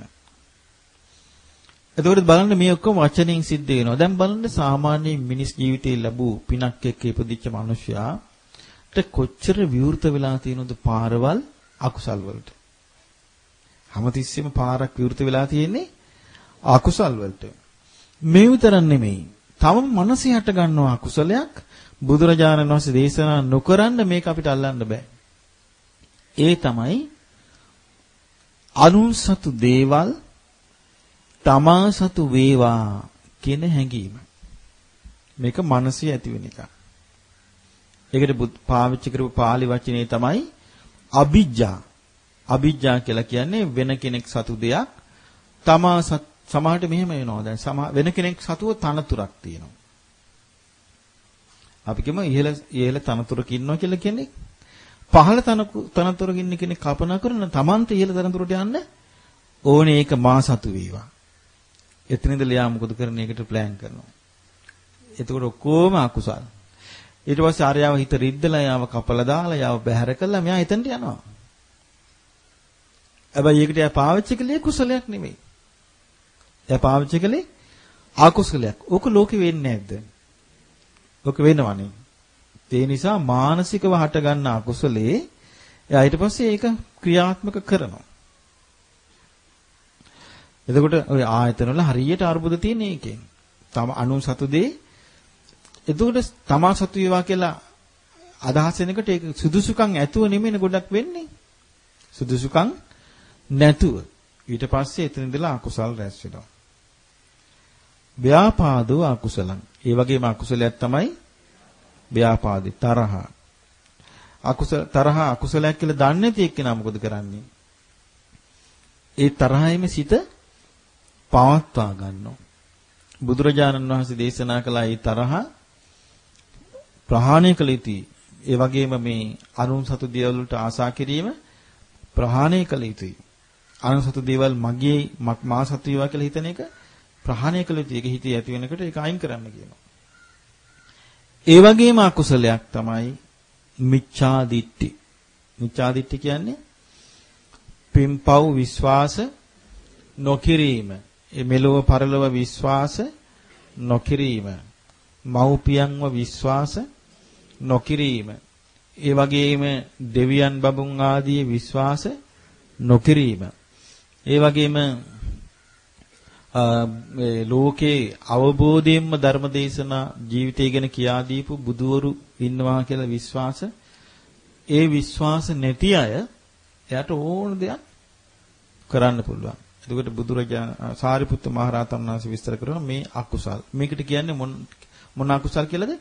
එතකොට බලන්න මේ ඔක්කොම වචනෙන් සිද්ධ වෙනවා. දැන් බලන්න සාමාන්‍ය මිනිස් ජීවිතේ ලැබූ පිනක් එක්ක ඉපදිච්ච මිනිසයාට කොච්චර විවෘත වෙලා තියෙනවද පාරවල් අකුසල් වලට. හැමතිස්සෙම පාරක් විවෘත වෙලා තියෙන්නේ අකුසල් වලට. මේ විතරක් නෙමෙයි. තම මනසේ හට ගන්නවා අකුසලයක් බුදුරජාණන් වහන්සේ දේශනා නොකරන්න මේක අපිට අල්ලන්න බෑ. ඒ තමයි අනුන් සතු දේවල් තමා සතු වේවා කියන හැඟීම. මේක මනසේ ඇති වෙන එකක්. ඒකට පාවිච්චි කරපු pāli වචනේ තමයි අ비ජ්ජා. අ비ජ්ජා කියලා කියන්නේ වෙන කෙනෙක් සතු දෙයක් තමා සමහරට මෙහෙම වෙනවා. දැන් සම වෙන කෙනෙක් සතුව තනතුරක් තියෙනවා. අපි කියමු ඉහළ ඉහළ තනතුරක ඉන්නවා කියලා කෙනෙක් පහළ තනතුරක ඉන්න කෙනෙක් කල්පනා කරන තමන්ට ඉහළ තනතුරට යන්න ඕනේ ඒක මා සතු වේවා. එතනද ලියා මොකද කරන්නේ ඒකට ප්ලෑන් කරනවා. එතකොට ඔක්කොම අකුසල්. ඊට පස්සේ ආර්යාව හිත රිද්දලා යාව කපලා දාලා යාව බැහැර කළා මෙයා එතනට යනවා. හැබැයි ඒකට එයා පාවිච්චි කළේ කුසලයක් නෙමෙයි. එයා පාවිච්චි කළේ අකුසලයක්. ඕක ලෝකෙ වෙන්නේ නැද්ද? ඕක වෙනවනේ. ඒ නිසා මානසිකව හට ගන්න අකුසලේ එයා ඊට පස්සේ ඒක ක්‍රියාත්මක කරනවා. එතකොට ওই ආයතන වල හරියට අර්බුද තියෙන එකෙන්. තම අනු සතු දේ එතකොට තමා සතු වේවා කියලා අදහස් වෙනකොට ඒක සුදුසුකම් ඇතුව නෙමෙයි ගොඩක් වෙන්නේ. සුදුසුකම් නැතුව. ඊට පස්සේ එතන ඉඳලා අකුසල් රැස් වෙනවා. ව්‍යාපාදෝ අකුසලං. ඒ වගේම අකුසලයක් තමයි ව්‍යාපාදේ තරහ. අකුසල තරහ අකුසලයක් කියලා දන්නේ නැති එක්කෙනා මොකද කරන්නේ? ඒ තරහෙම සිත පවත්වා ගන්නවා. බුදුරජාණන් වහන්සේ දේශනා කළ ඒ තරහ ප්‍රහාණය කළ යුතුයි. ඒ වගේම මේ අනුන් සතු දේවල් වලට ආසා කිරීම ප්‍රහාණය කළ යුතුයි. අනුන් සතු දේවල් මගේ මා සතු වේවා කියලා හිතන එක ප්‍රහාණය කළ යුතුයි. ඒක හිතේ ඇති වෙනකොට ඒක අයින් කරන්න කියනවා. ඒ වගේම අකුසලයක් තමයි මිච්ඡා දිට්ඨි. මිච්ඡා දිට්ඨි කියන්නේ පින්පව් විශ්වාස නොකිරීම. ඒ මෙලොව පරලොව විශ්වාස නොකිරීම. මව්පියන්ව විශ්වාස නොකිරීම. ඒ වගේම දෙවියන් බබුන් ආදී විශ්වාස නොකිරීම. ඒ වගේම මේ ලෝකේ අවබෝධයෙන්ම ධර්මදේශනා ජීවිතය ගැන කියා දීපු බුදවරු ඉන්නවා කියලා විශ්වාස ඒ විශ්වාස නැති අය එයාට ඕන දෙයක් කරන්න පුළුවන්. එතකොට බුදුරජාණන් සාරිපුත්ත මහරහතන් වහන්සේ විස්තර කරනවා මේ අකුසල්. මේකට කියන්නේ මොන මොන අකුසල් කියලාද?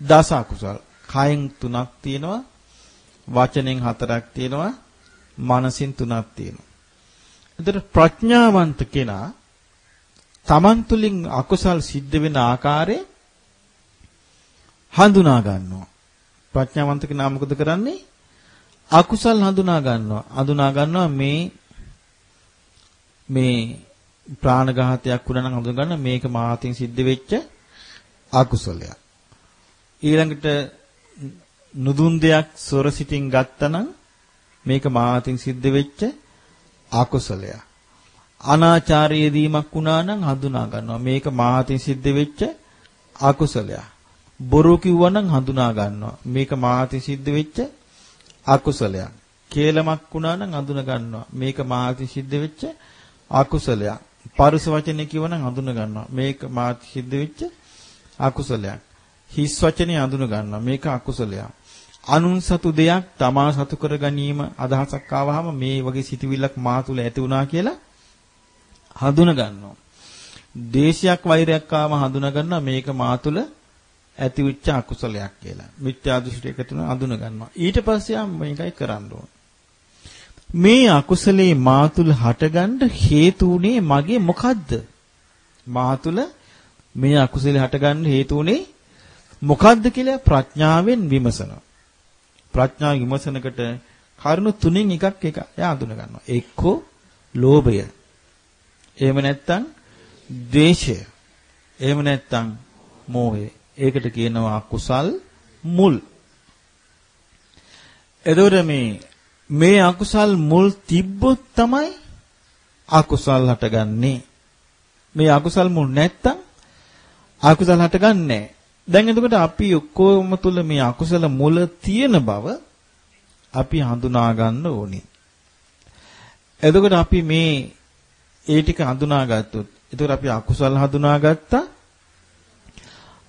දස අකුසල්. කයෙන් තුනක් තියෙනවා, වචනෙන් හතරක් තියෙනවා, මනසින් තුනක් තියෙනවා. එතකොට ප්‍රඥාවන්ත කෙනා තමන් තුළින් අකුසල් සිද්ධ වෙන ආකාරය හඳුනා ගන්නවා. ප්‍රඥාවන්ත කෙනා මොකද කරන්නේ? අකුසල් හඳුනා ගන්නවා. හඳුනා ගන්නවා මේ මේ ප්‍රාණඝාතයක් වුණා නම් හඳුනා ගන්න මේක මාතින් සිද්ධ වෙච්ච අකුසලයක්. ඊළඟට නුදුන් දෙයක් සොර සිටින් ගත්තනම් මේක මාතින් සිද්ධ වෙච්ච අකුසලයක්. අනාචාරයේ දීමක් වුණා නම් හඳුනා ගන්නවා. මේක මාතින් සිද්ධ වෙච්ච අකුසලයක්. බොරු කිව්වා නම් හඳුනා ගන්නවා. මේක මාතින් සිද්ධ වෙච්ච අකුසලයක්. කේලමක් වුණා නම් හඳුනා ගන්නවා. මේක මාතින් සිද්ධ වෙච්ච අකුසලයක්. පරුස වචනේ කිව්වා නම් හඳුනා ගන්නවා. මේක මාතින් සිද්ධ වෙච්ච අකුසලයක්. හිස් වචනේ හඳුනා ගන්නවා. මේක අකුසලයක්. අනුන් සතු දෙයක් තමා සතු කර ගැනීම අදහසක් ආවහම මේ වගේ සිතුවිල්ලක් මා තුල ඇති වුණා කියලා හඳුන ගන්නවා. දේශයක් වෛරයක් ආවම හඳුන ගන්නවා මේක මා තුල ඇතිවෙච්ච අකුසලයක් කියලා. මිත්‍යා දෘෂ්ටියක තුන අඳුන ගන්නවා. ඊට පස්සේ ආ මේකයි කරන්න ඕන. මේ අකුසලේ මා තුල හටගන්න හේතු උනේ මගේ මොකද්ද? මා තුල මේ අකුසලේ හටගන්න හේතු උනේ මොකද්ද කියලා ප්‍රඥාවෙන් විමසනවා. ප්‍රඥා විමසනකට කරුණු තුනෙන් එකක් එක එයා අඳුන ගන්නවා. එක්කෝ ලෝභය. එහෙම නැත්නම් ද්වේෂය. එහෙම නැත්නම් මෝහය. ඒකට කියනවා කුසල් මුල්. එතකොට මේ මේ අකුසල් මුල් තිබ්බොත් තමයි අකුසල් හටගන්නේ. මේ අකුසල් මුල් නැත්තම් අකුසල් හටගන්නේ දැන් එතකොට අපි ඔක්කොම තුල මේ අකුසල මුල තියෙන බව අපි හඳුනා ගන්න ඕනේ. එතකොට අපි මේ ඒ ටික හඳුනාගත්තොත් එතකොට අපි අකුසල හඳුනාගත්තා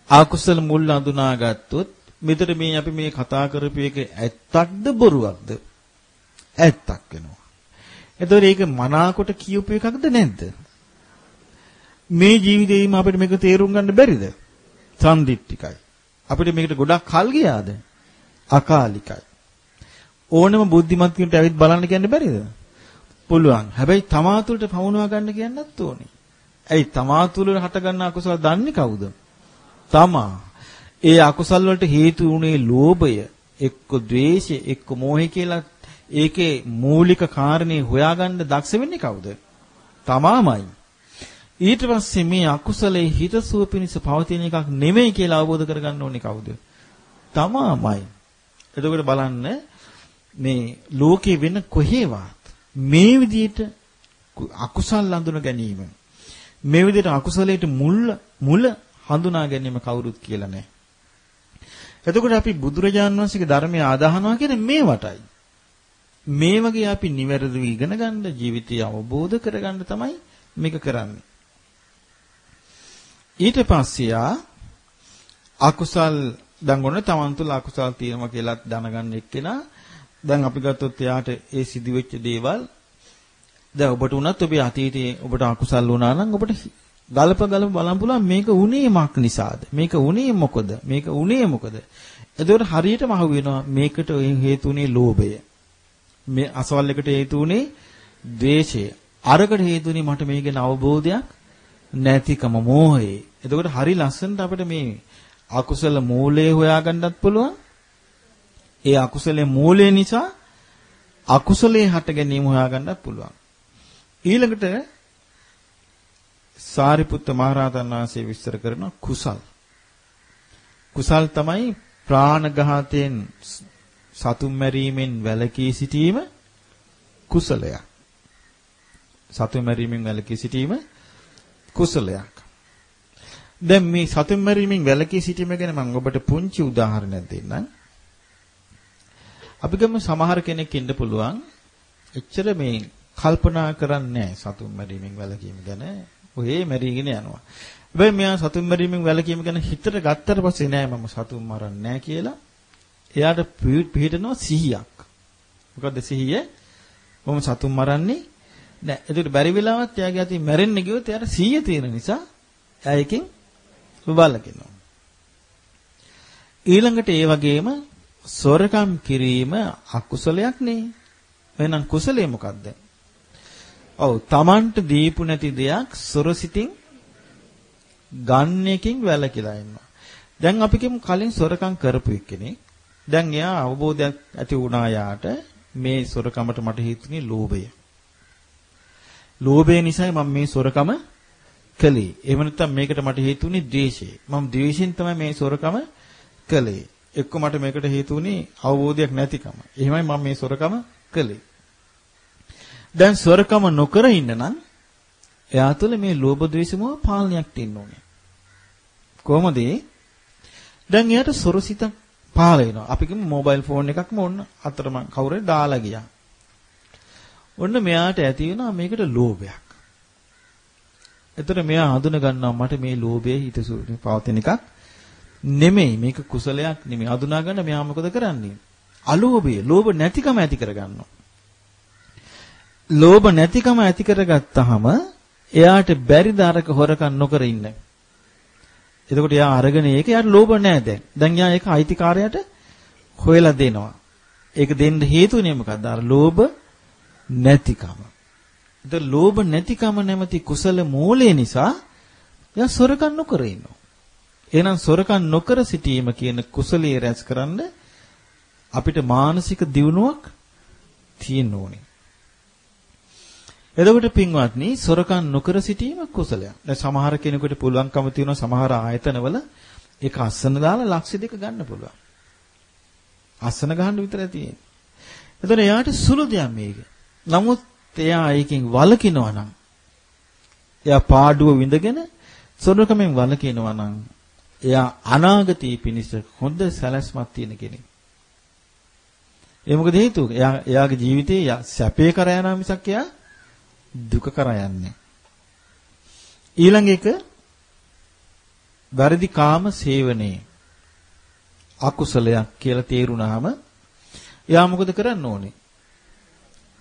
අකුසල මුල් හඳුනාගත්තොත් මෙතන මේ අපි මේ කතා කරපු එක ඇත්තක්ද බොරුවක්ද ඇත්තක් වෙනවා එතකොට ඒක මනාකොට කියූප එකක්ද නැද්ද මේ ජීවිතේම අපිට මේක තේරුම් ගන්න බැරිද සම්දිත්තිකයි අපිට මේකට ගොඩක් කල් ගියාද අකාලිකයි ඕනම බුද්ධිමත් කෙනෙකුට ඇවිත් බලන්න කියන්න බැරිද? පුළුවන්. හැබැයි තමා තුළට පවුනවා ගන්න කියන්නත් ඕනේ. ඇයි තමා තුළ හට ගන්න අකුසල දන්නේ කවුද? තමා. ඒ අකුසල් වලට හේතු වුණේ ලෝභය, එක්ක ද්වේෂය, එක්ක මෝහය කියලා ඒකේ මූලික කාරණේ හොයාගන්න දක්ෂ වෙන්නේ කවුද? තමාමයි. ඊට පස්සේ මේ අකුසලේ හිතසුව පිණිස පවතින එකක් නෙමෙයි කියලා අවබෝධ කරගන්න ඕනේ කවුද? තමාමයි. එතකොට බලන්න මේ ලෝකේ වෙන කොහේවත් මේ විදිහට අකුසල් අඳුන ගැනීම මේ විදිහට අකුසලයට මුල් මුල හඳුනා ගැනීම කවුරුත් කියලා නැහැ. එතකොට අපි බුදුරජාණන් වහන්සේගේ ධර්මය ආදාහනවා කියන්නේ මේ වටයි. මේ වගේ අපි නිවැරදිව ඉගෙන ගන්න ජීවිතය අවබෝධ කරගන්න තමයි මේක කරන්නේ. ඊට පස්සේ අකුසල් දැන් ඔන්න තමන් තුළ අකුසල් තියෙනවා කියලා දැනගන්න එක්කෙනා. දැන් අපි ගත්තොත් එයාට ඒ සිදුවෙච්ච දේවල් දැන් ඔබට උනත් ඔබේ අතීතයේ ඔබට අකුසල් වුණා නම් ඔබට ගලප ගලප බලන්න පුළුවන් මේක උනේ මක් නිසාද? මේක උනේ මොකද? මේක උනේ මොකද? එතකොට හරියටම අහු වෙනවා මේකට හේතුුනේ ලෝභය. මේ අසවල් එකට හේතුුනේ ද්වේෂය අරකට හේතුුනේ මට මේ ගැන අවබෝධයක් නැතිකම මෝහය එතකොට හරි ලස්සනට අපිට මේ අකුසල මූලය හොයාගන්නත් පුළුවන් ඒ අකුසලයේ මූලය නිසා අකුසලයේ හට ගැනීම හොයාගන්නත් පුළුවන්. ඊළඟට සාරිපුත්ත මහරහතන් වහන්සේ විස්තර කරන කුසල්. කුසල් තමයි ප්‍රාණඝාතයෙන් සතුම් මැරීමෙන් වැළකී සිටීම කුසලයක්. සතුම් මැරීමෙන් වැළකී සිටීම කුසලයක්. දැන් මේ සතුම් මැරීමෙන් වැළකී සිටීම ගැන මම ඔබට පුංචි උදාහරණයක් දෙන්නම්. අපි ගමු සමහර කෙනෙක් ඉන්න පුළුවන් එච්චර මේ කල්පනා කරන්නේ නැහැ සතුන් මැරීමෙන් වැළකීම ගැන. ඔහේ මැරීගෙන යනවා. හැබැයි මෙයා සතුන් මැරීමෙන් වැළකීම ගැන හිතට ගත්තට පස්සේ නෑ මම සතුන් මරන්නේ නෑ කියලා එයාට පිළිහිටනවා සිහියක්. මොකද සිහිය මම සතුන් මරන්නේ නෑ. ඒකට බැරි වෙලාවත් එයාගේ අතින් මැරෙන්න ගියොත් එයාට සිහිය තියෙන නිසා එයා එකෙන් බලකිනවා. ඊළඟට ඒ වගේම සොරකම් කිරීම අකුසලයක් නේ. එහෙනම් කුසලයේ මොකද්ද? ඔව් Tamanට දීපු නැති දෙයක් සොරසිතින් ගන්න එකකින් වැළකීලා ඉන්නවා. දැන් අපි කියමු කලින් සොරකම් කරපු එක්කෙනෙක්. දැන් එයා අවබෝධයක් ඇති වුණා යාට මේ සොරකමට මට හේතුනේ ලෝභය. ලෝභය නිසා මම මේ සොරකම කළේ. එහෙම නැත්නම් මේකට මට හේතුනේ ද්වේෂය. මම ද්වේෂයෙන් තමයි මේ සොරකම කළේ. එක්ක මට මේකට හේතු වුණේ අවබෝධයක් නැතිකම. එහෙමයි මම මේ සොරකම කළේ. දැන් සොරකම නොකර ඉන්න නම් එයා තුළ මේ ලෝභ ද්වේෂ මොහ පාලනයක් තියෙන්න ඕනේ. කොහොමද දැන් එයාට සොරසිත පහළ වෙනවා. අපි කිව්ව මොබයිල් ෆෝන් එකක්ම ඕන්න අතරම කවුරුහරි දාලා ගියා. ඔන්න මෙයාට ඇති වෙනවා මේකට ලෝභයක්. එතකොට මෙයා හඳුන ගන්නවා මට මේ ලෝභය හිතසු පවතින එකක් නෙමෙයි මේක කුසලයක් නෙමෙයි. අඳුනා ගන්න මෙයා මොකද කරන්නේ? අලෝභය, ලෝභ නැතිකම ඇති කරගන්නවා. ලෝභ නැතිකම ඇති කරගත්තාම එයාට බැරි දාරක හොරකම් නොකර ඉන්න. එතකොට එයා අරගෙන ඒක යාට ලෝභ නැහැ දැන්. දැන් යා ඒක අයිතිකාරයට හොයලා දෙනවා. ඒක දෙන්න හේතුනේ මොකද්ද? අර ලෝභ නැතිකම. ද ලෝභ නැතිකම නැමැති කුසල මූලය නිසා එයා සොරකම් නොකර ඉන්නවා. එහෙනම් සොරකම් නොකර සිටීම කියන කුසලයේ රැස් කරන්න අපිට මානසික දියුණුවක් තියෙන්න ඕනේ. එතකොට පින්වත්නි සොරකම් නොකර සිටීම කුසලයක්. දැන් සමහර කෙනෙකුට පුළුවන්කම තියෙනවා සමහර ආයතනවල ඒක අස්සන දාලා ලක්ෂ දෙක ගන්න පුළුවන්. අස්සන ගහන්න විතරයි තියෙන්නේ. එතකොට එයාට සුළු දෙයක් මේක. නමුත් එයා ඒකෙන් වළකිනවා නම් එයා පාඩුව විඳගෙන සොරකමෙන් වළකිනවා නම් එයා අනාගතයේ පිණිස හොඳ සැලැස්මක් තියෙන කෙනෙක්. ඒ මොකද හේතුව? එයා එයාගේ ජීවිතේ සැපේ කරා යනවා මිසක් එයා දුක කරා යන්නේ. ඊළඟ එක වැරදි කාම සේවනයේ අකුසලයක් කියලා තේරුණාම එයා මොකද කරන්න ඕනේ?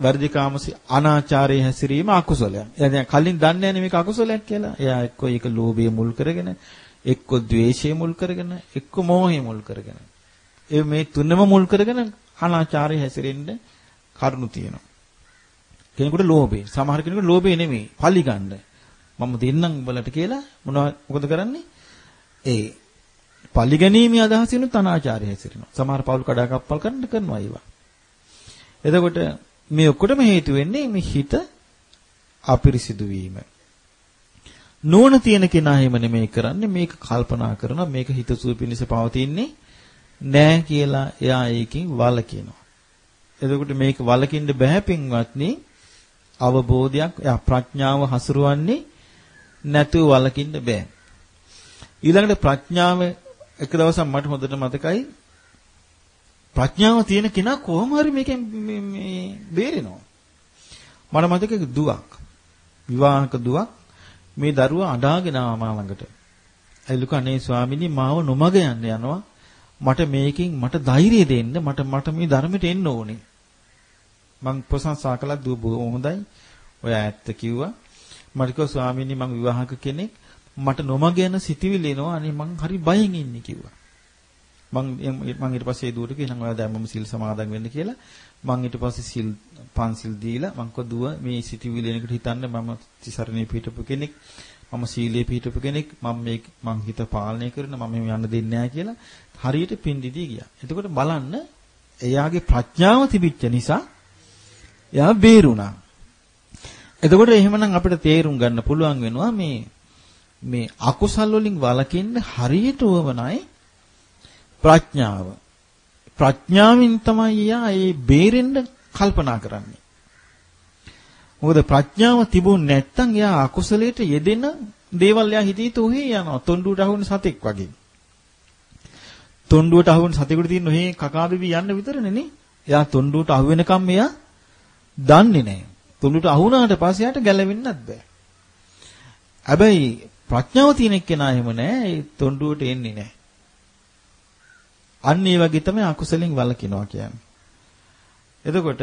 වැරදි කාමසි අනාචාරයේ හැසිරීම අකුසලයක්. එයා දැන් කලින් දන්නේ නැහැ මේක අකුසලයක් කියලා. එයා එක්ක ඒක ලෝභය මුල් කරගෙන, එක්ක ද්වේෂය මුල් කරගෙන, එක්ක මෝහය මුල් කරගෙන. ඒ මේ තුනම මුල් කරගෙන අනාචාරයේ හැසිරෙන්න කරුණු තියෙනවා. කෙනෙකුට ලෝභය. සමහර කෙනෙකුට ලෝභය නෙමෙයි, පලි ගන්න. මම දෙන්නම් උඹලට කියලා මොනවද මොකද කරන්නේ? ඒ පලි ගැනීමේ අදහසිනුත් අනාචාරය හැසිරෙනවා. සමහර පවුල් කඩාකප්පල් කරන්න කරනවා ඒවා. එතකොට මේ ඔක්කොටම හේතු වෙන්නේ මේ හිත අපිරිසිදු වීම. නුවණ තියෙන කෙනා එහෙම නෙමෙයි කරන්නේ මේක කල්පනා කරනවා මේක හිතසුව පිණිස පවතින්නේ නෑ කියලා එයා ඒකෙන් වළකිනවා. එතකොට මේක වළකින්න බෑ පින්වත්නි අවබෝධයක් එයා ප්‍රඥාව හසුරුවන්නේ නැතුව වළකින්න බෑ. ඊළඟට ප්‍රඥාව එක දවසක් මට හොඳට මතකයි ප්‍රඥාව තියෙන කෙනා කොහොම හරි මේකෙන් මේ බේරෙනවා. මට මතකයි දුවක්. විවාහක දුවක් මේ දරුවා අඬාගෙන ආවා ළඟට. ඇයිලුක අනේ ස්වාමිනී මාව නොමග යන්න යනවා. මට මේකෙන් මට ධෛර්යය දෙන්න මට මට මේ ධර්මයට එන්න ඕනේ. මං ප්‍රශංසා කළා දුව බොහොම හොඳයි. ඔය ඇත්ත කිව්වා. මට කිව්වා ස්වාමීනි මං විවාහක කෙනෙක් මට නොමග යන සිටිවිලි එනවා. අනේ මං හරි බයෙන් ඉන්නේ කිව්වා. මං මං ඊට පස්සේ ඒ දුවට කියනවා ඔයා දැන් මම සිල් සමාදන් වෙන්න කියලා. මං ඊට පස්සේ සිල් පන්සිල් දීලා මං කව දුව මේ සිටිවිලි එනකොට හිතන්න මම තිසරණේ පිටපු කෙනෙක්. මම සීලයේ පිටපු කෙනෙක්. මම මේ මං හිත පාලනය කරන මම මෙහෙම යන්න දෙන්නේ නැහැ කියලා හරියට පින් දිදී ගියා. එතකොට බලන්න එයාගේ ප්‍රඥාව තිබිච්ච නිසා එයා බේරුණා. එතකොට එහෙමනම් අපිට තේරුම් ගන්න පුළුවන් වෙනවා මේ මේ අකුසල් වලින් වළකින්න හරියට උවමනයි ප්‍රඥාව. ප්‍රඥාවෙන් තමයි යා ඒ බේරෙන්න කල්පනා කරන්නේ. මොකද ප්‍රඥාව තිබුණ නැත්නම් එයා අකුසලයට යෙදෙන දේවල් එයා හිතේ තෝහේ යනවා. තොණ්ඩුවට අහුවෙන සතෙක් වගේ. තොණ්ඩුවට අහුවෙන සතෙකුට තියෙන ඔහේ කකාබිබි යන්න විතරනේ නේ. එයා තොණ්ඩුවට අහු වෙනකම් එයා දන්නේ නැහැ. තොණ්ඩුවට අහුණාට පස්සේ යාට ගැලවෙන්නත් බෑ. හැබැයි ප්‍රඥාව තියෙන කෙනා එහෙම නෑ. ඒ තොණ්ඩුවට එන්නේ නෑ. අන්න ඒ වගේ තමයි අකුසලෙන් වළකිනවා කියන්නේ. එතකොට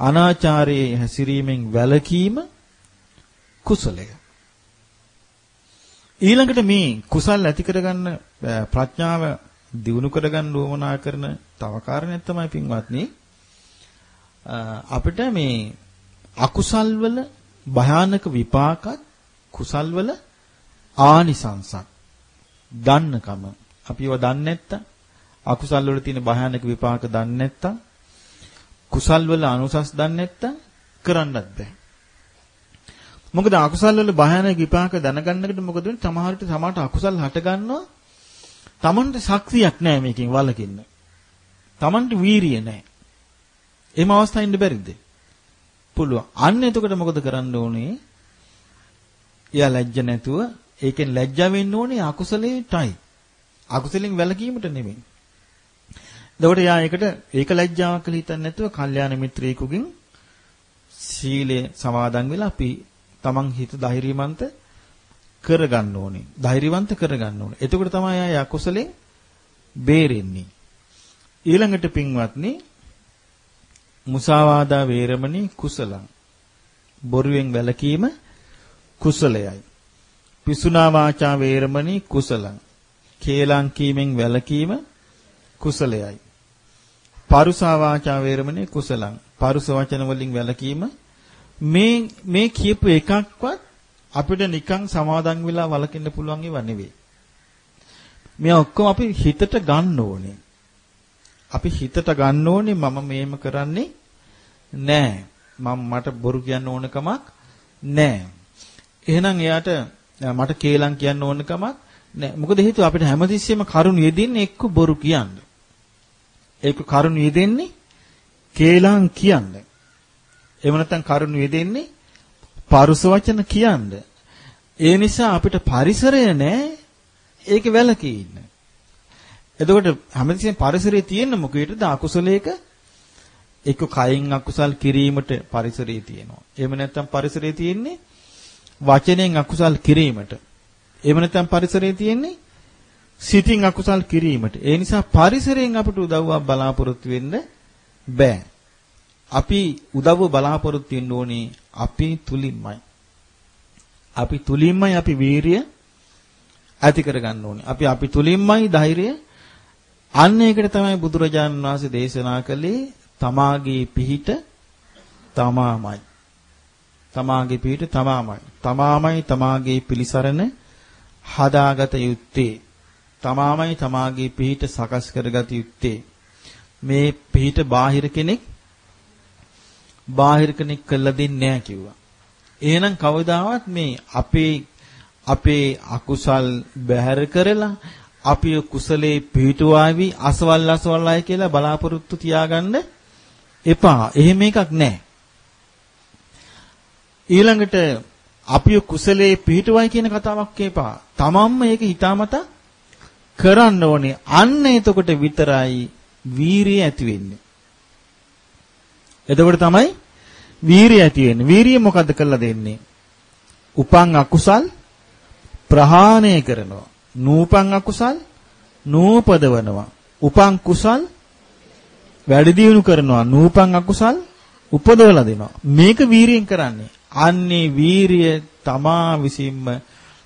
අනාචාරයේ හැසිරීමෙන් වැළකීම කුසලය. ඊළඟට මේ කුසල් ඇති කරගන්න ප්‍රඥාව දියුණු කරගන්න උවමනා කරන තව කාරණයක් තමයි පින්වත්නි අපිට මේ අකුසල් වල භයානක විපාකත් කුසල් වල ආනිසංසක් දන්නකම අපි ඒවා දන්නේ නැත්තම් අකුසල් වල තියෙන භයානක විපාක දන්නේ නැත්තම් කුසල් වල අනුසස් දන්නේ නැත්තම් කරන්නත් බෑ. මොකද අකුසල් වල භයානක විපාක දැනගන්නකොට මොකද වෙන්නේ? සමහරට සමහරට අකුසල් හට ගන්නවා. Tamanට ශක්තියක් නැහැ මේකෙන් වළකින්න. Tamanට වීරිය නැහැ. එහෙම අවස්ථා ඉන්න බැරිද? පුළුවන්. අන්න එතකොට මොකද කරන්න ඕනේ? එයා ලැජ්ජ නැතුව ඒකෙන් ලැජ්ජා වෙන්න ඕනේ අකුසලේටයි. අකුසලෙන් වැළකීමට නෙමෙයි. එතකොට යා ඒකට ඒක ලැජ්ජාවක් කියලා හිතන්නේ නැතුව කල්යාණ මිත්‍රයෙකුගෙන් සීලය සමාදන් වෙලා අපි තමන් හිත ධෛර්යමන්ත කරගන්න ඕනේ. ධෛර්යවන්ත කරගන්න ඕනේ. එතකොට තමයි ආය අකුසලෙන් බේරෙන්නේ. ඊළඟට පින්වත්නි මුසාවාදා වේරමණී කුසලං බොරුවෙන් වැළකීම කුසලයයි. පිසුනා වාචා වේරමණී කුසලං. කේලං කීමෙන් වැළකීම කුසලයයි. පරුසා වාචා වේරමණී කුසලං. පරුස වචන වලින් වැළකීම මේ මේ කියපු එකක්වත් අපිට නිකන් සමාදන් වෙලා වළකින්න පුළුවන් ඒවා නෙවෙයි. මේ ඔක්කොම අපි හිතට ගන්න ඕනේ. අපි හිතට ගන්න ඕනේ මම මේම කරන්නේ නෑ. මම මට බොරු කියන්න ඕන කමක් නෑ. එහෙනම් එයාට මට කේලම් කියන්න ඕන කමක් නෑ. මොකද හේතුව අපිට හැමතිස්සෙම කරුණ යෙදෙන්නේ එක්ක බොරු කියන්න. ඒක කරුණ යෙදෙන්නේ කේලම් කියන්න. එහෙම නැත්නම් කරුණ යෙදෙන්නේ පරුස වචන කියන්න. ඒ නිසා අපිට පරිසරය නෑ ඒක වැලකී ඉන්න. එතකොට හැමතිස්සෙම පරිසරයේ තියෙන මොකේද අකුසලයක එක්ක කයින් අකුසල් කිරීමට පරිසරයේ තියෙනවා. එහෙම නැත්නම් පරිසරයේ තියෙන්නේ වචනෙන් අකුසල් කිරීමට. එහෙම නැත්නම් පරිසරයේ තියෙන්නේ සිතින් අකුසල් කිරීමට. ඒ නිසා පරිසරයෙන් අපිට උදව්වක් බලාපොරොත්තු වෙන්න බෑ. අපි උදව්ව බලාපොරොත්තු වෙන්න ඕනේ අපි තුලින්මයි. අපි තුලින්මයි අපි වීරිය ඇති කරගන්න ඕනේ. අපි අපි තුලින්මයි ධෛර්යය අන්න ඒකට තමයි බුදුරජාණන් වහන්සේ දේශනා කළේ තමාගේ පිහිට තමාමයි. තමාගේ පිහිට තමාමයි. තමාමයි තමාගේ පිලිසරණ හදාගත යුත්තේ. තමාමයි තමාගේ පිහිට සකස් කරගත යුත්තේ. මේ පිහිට බාහිර කෙනෙක් බාහිර කෙනෙක් කළා දෙන්නේ නැහැ කිව්වා. එහෙනම් කවදාවත් මේ අපේ අපේ අකුසල් බැහැර කරලා අපි කුසලේ පිහිටුවාවි අසවල් අසවල් අය කියලා බලාපොරොත්තු තියාගන්න එපා. එහෙම එකක් නැහැ. ඊළඟට අපි කුසලේ පිහිටුවයි කියන කතාවක් එපා. තමන්ම ඒක හිතාමතා කරන්න ඕනේ. අන්න එතකොට විතරයි වීරිය ඇති වෙන්නේ. එතකොට තමයි වීරිය ඇති වෙන්නේ. වීරිය මොකද්ද කරලා දෙන්නේ? උපන් අකුසල් ප්‍රහාණය කරනවා. නූපන් අකුසල් නූපදවනවා. උපන් කුසල් වැඩි දියුණු කරනවා. නූපන් අකුසල් උපදවලා දෙනවා. මේක වීරියෙන් කරන්නේ. අන්නේ වීරිය තමා විසින්ම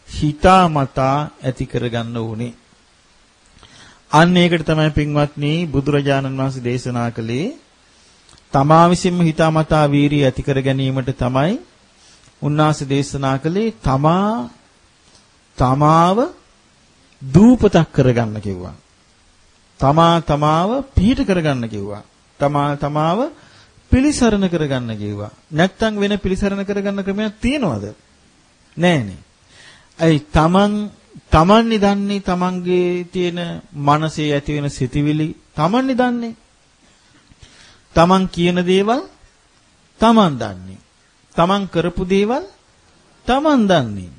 හිතාමතා ඇති කරගන්න ඕනේ. අන්න ඒකට තමයි පින්වත්නි බුදුරජාණන් වහන්සේ දේශනා කළේ තමා විසින්ම හිතාමතා වීරිය ඇති කර ගැනීමට තමයි උන්වහන්සේ දේශනා කළේ තමා තමාව දූපතක් කරගන්න කිව්වා. තමා තමාව පිහිට කරගන්න කිව්වා. තමා තමාව පිළිසරණ කරගන්න කිව්වා. නැත්තම් වෙන පිළිසරණ කරගන්න ක්‍රමයක් තියනවද? නෑනේ. අයි තමන් තමන් නිදන්නේ තමන්ගේ තියෙන මනසේ ඇති වෙන සිතිවිලි තමන් නිදන්නේ. තමන් කියන දේවල් තමන් දන්නේ. තමන් කරපු දේවල් තමන් දන්නේ.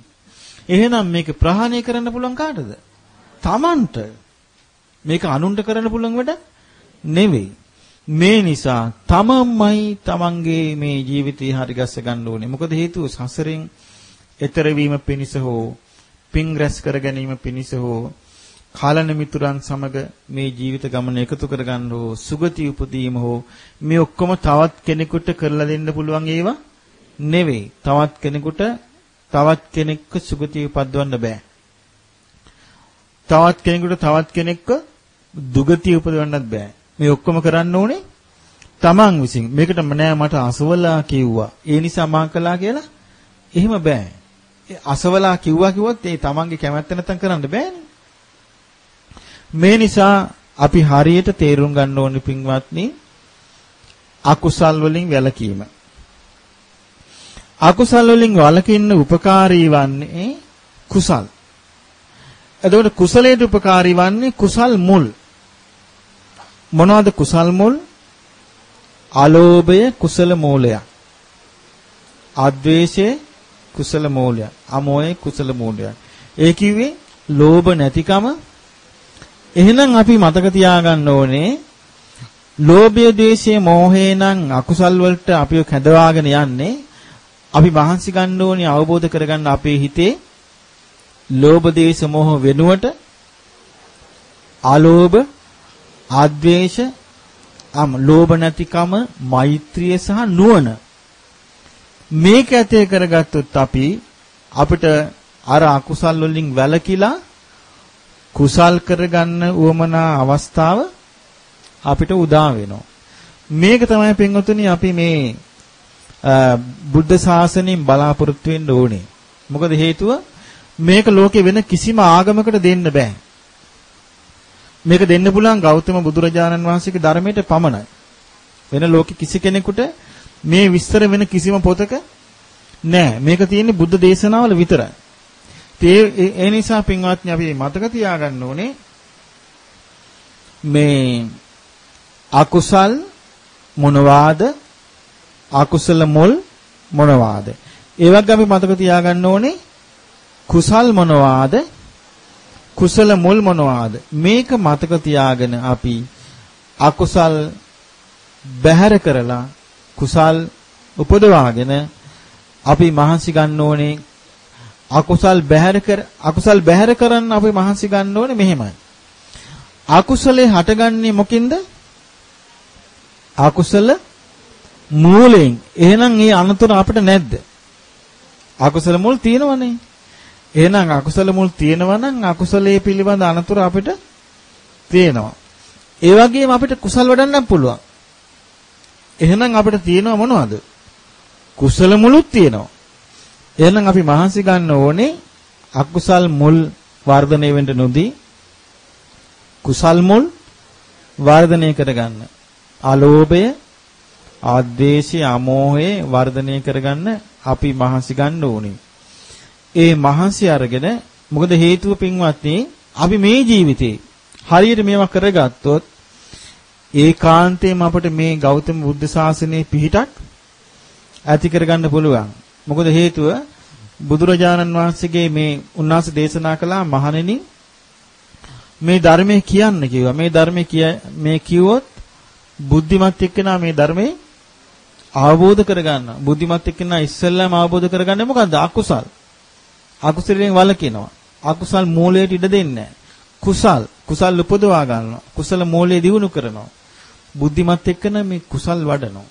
එහෙනම් මේක ප්‍රහාණය කරන්න පුළුවන් කාටද? තමන්ට. මේක අනුන්ට කරන්න පුළුවන් වැඩ නෙවෙයි. මේ නිසා තමන්මයි තමන්ගේ මේ ජීවිතය හරි ගස්ස ගන්න ඕනේ. මොකද හේතුව සසරෙන් එතර වීම පිණිස හෝ පින් රැස් කර ගැනීම පිණිස හෝ කාලන මිතුරන් සමග මේ ජීවිත ගමන එකතු කරගන්න හෝ සුගති උපදීම හෝ මේ ඔක්කොම තවත් කෙනෙකුට කරලා දෙන්න පුළුවන් ඒවා නෙවෙයි. තවත් කෙනෙකුට තවත් කෙනෙක්ව සුගතිය උපද්දවන්න බෑ. තවත් කෙනෙකුට තවත් කෙනෙක්ව දුගතිය උපදවන්නත් බෑ. මේ ඔක්කොම කරන්න ඕනේ තමන් විසින්. මේකට නෑ මට අසවලා කිව්වා. ඒ නිසා මා කළා කියලා එහෙම බෑ. අසවලා කිව්වා කිව්වොත් ඒ තමන්ගේ කැමැත්ත නැත්තම් කරන්න බෑනේ. මේ නිසා අපි හරියට තේරුම් ගන්න ඕනේ පින්වත්නි අකුසල් වලින් වැළකීම. අකුසල් වලින් වළකින්න උපකාරී වන්නේ කුසල්. එතකොට කුසලයට උපකාරී වන්නේ කුසල් මුල්. මොනවද කුසල් මුල්? අලෝභය කුසල මූලයක්. අද්වේෂය කුසල මූලයක්. අමෝහය කුසල මූලයක්. ඒ කිව්වේ ලෝභ නැතිකම. එහෙනම් අපි මතක තියාගන්න ඕනේ ලෝභය, ද්වේෂය, මෝහය නම් අකුසල් වලට අපිව කැඳවාගෙන යන්නේ. අපි මහන්සි ගන්න ඕනේ අවබෝධ කරගන්න අපේ හිතේ ලෝභ දේශ මොහ වෙනුවට අලෝභ ආද්වේෂ අම ලෝභ නැතිකම මෛත්‍රිය සහ නුවණ. මේක ඇතේ කරගත්තොත් අපි අපිට අර අකුසල් වලින් වැළකීලා කුසල් කරගන්න උවමනා අවස්ථාව අපිට උදා වෙනවා. මේක තමයි පින්වතුනි අපි මේ බුද්ධ ශාසනයෙන් බලාපොරොත්තු වෙන්න ඕනේ. මොකද හේතුව මේක ලෝකේ වෙන කිසිම ආගමකට දෙන්න බෑ. මේක දෙන්න පුළුවන් ගෞතම බුදුරජාණන් වහන්සේගේ ධර්මයට පමණයි. වෙන ලෝකෙ කිසි කෙනෙකුට මේ විස්තර වෙන කිසිම පොතක නෑ. මේක තියෙන්නේ බුද්ධ දේශනාවල විතරයි. ඒ නිසා පින්වත්නි අපි මතක තියාගන්න ඕනේ මේ අකුසල් මොනවාද? අකුසල මුල් මොනවාද? ඒ වගේ අපි මතක තියාගන්න ඕනේ කුසල් මොනවාද? කුසල මුල් මොනවාද? මේක මතක තියාගෙන අපි අකුසල් බැහැර කරලා කුසල් උපදවාගෙන අපි මහන්සි ගන්න ඕනේ අකුසල් බැහැර කර අකුසල් බැහැර කරන්න අපි මහන්සි ගන්න ඕනේ මෙහෙමයි. අකුසලේ හටගන්නේ මොකින්ද? අකුසල මූලයෙන්. එහෙනම් මේ අනතුර අපිට නැද්ද? අකුසල මුල් තියෙනවනේ. එහෙනම් අකුසල මුල් තියෙනවා නම් අකුසලයේ පිළිබඳ අනතුර අපිට තියෙනවා. ඒ වගේම අපිට කුසල් වඩන්න පුළුවන්. එහෙනම් අපිට තියෙනව මොනවද? කුසල මුලුත් තියෙනවා. එහෙනම් අපි මහන්සි ගන්න ඕනේ අකුසල් මුල් වර්ධනය වෙන්න නොදී කුසල් මුල් වර්ධනය කරගන්න. අලෝභය, ආද්වේෂය, අමෝහය වර්ධනය කරගන්න අපි මහන්සි ගන්න ඕනේ. ඒ මහන්සි අරගෙන මොකද හේතුව පින්වත්නි අපි මේ ජීවිතේ හරියට මේවා කරගත්තොත් ඒකාන්තයෙන්ම අපිට මේ ගෞතම බුද්ධ ශාසනයේ පිහිටක් ඇති කරගන්න පුළුවන්. මොකද හේතුව බුදුරජාණන් වහන්සේගේ මේ උන්වහන්සේ දේශනා කළා මහණෙනි මේ ධර්මයේ කියන්න කිව්වා. මේ ධර්මයේ කිය මේ කිව්වොත් බුද්ධිමත් එක්කෙනා මේ ධර්මයේ අවබෝධ කරගන්න. බුද්ධිමත් එක්කෙනා ඉස්සෙල්ලාම අවබෝධ කරගන්නේ මොකද්ද? අකුසල්. අකුසලයෙන් වළකිනවා. අකුසල් මූලයට ඉඩ දෙන්නේ කුසල් කුසල් උපදවා ගන්නවා. කුසල මූලය දියුණු කරනවා. බුද්ධිමත් එක්කන මේ කුසල් වඩනවා.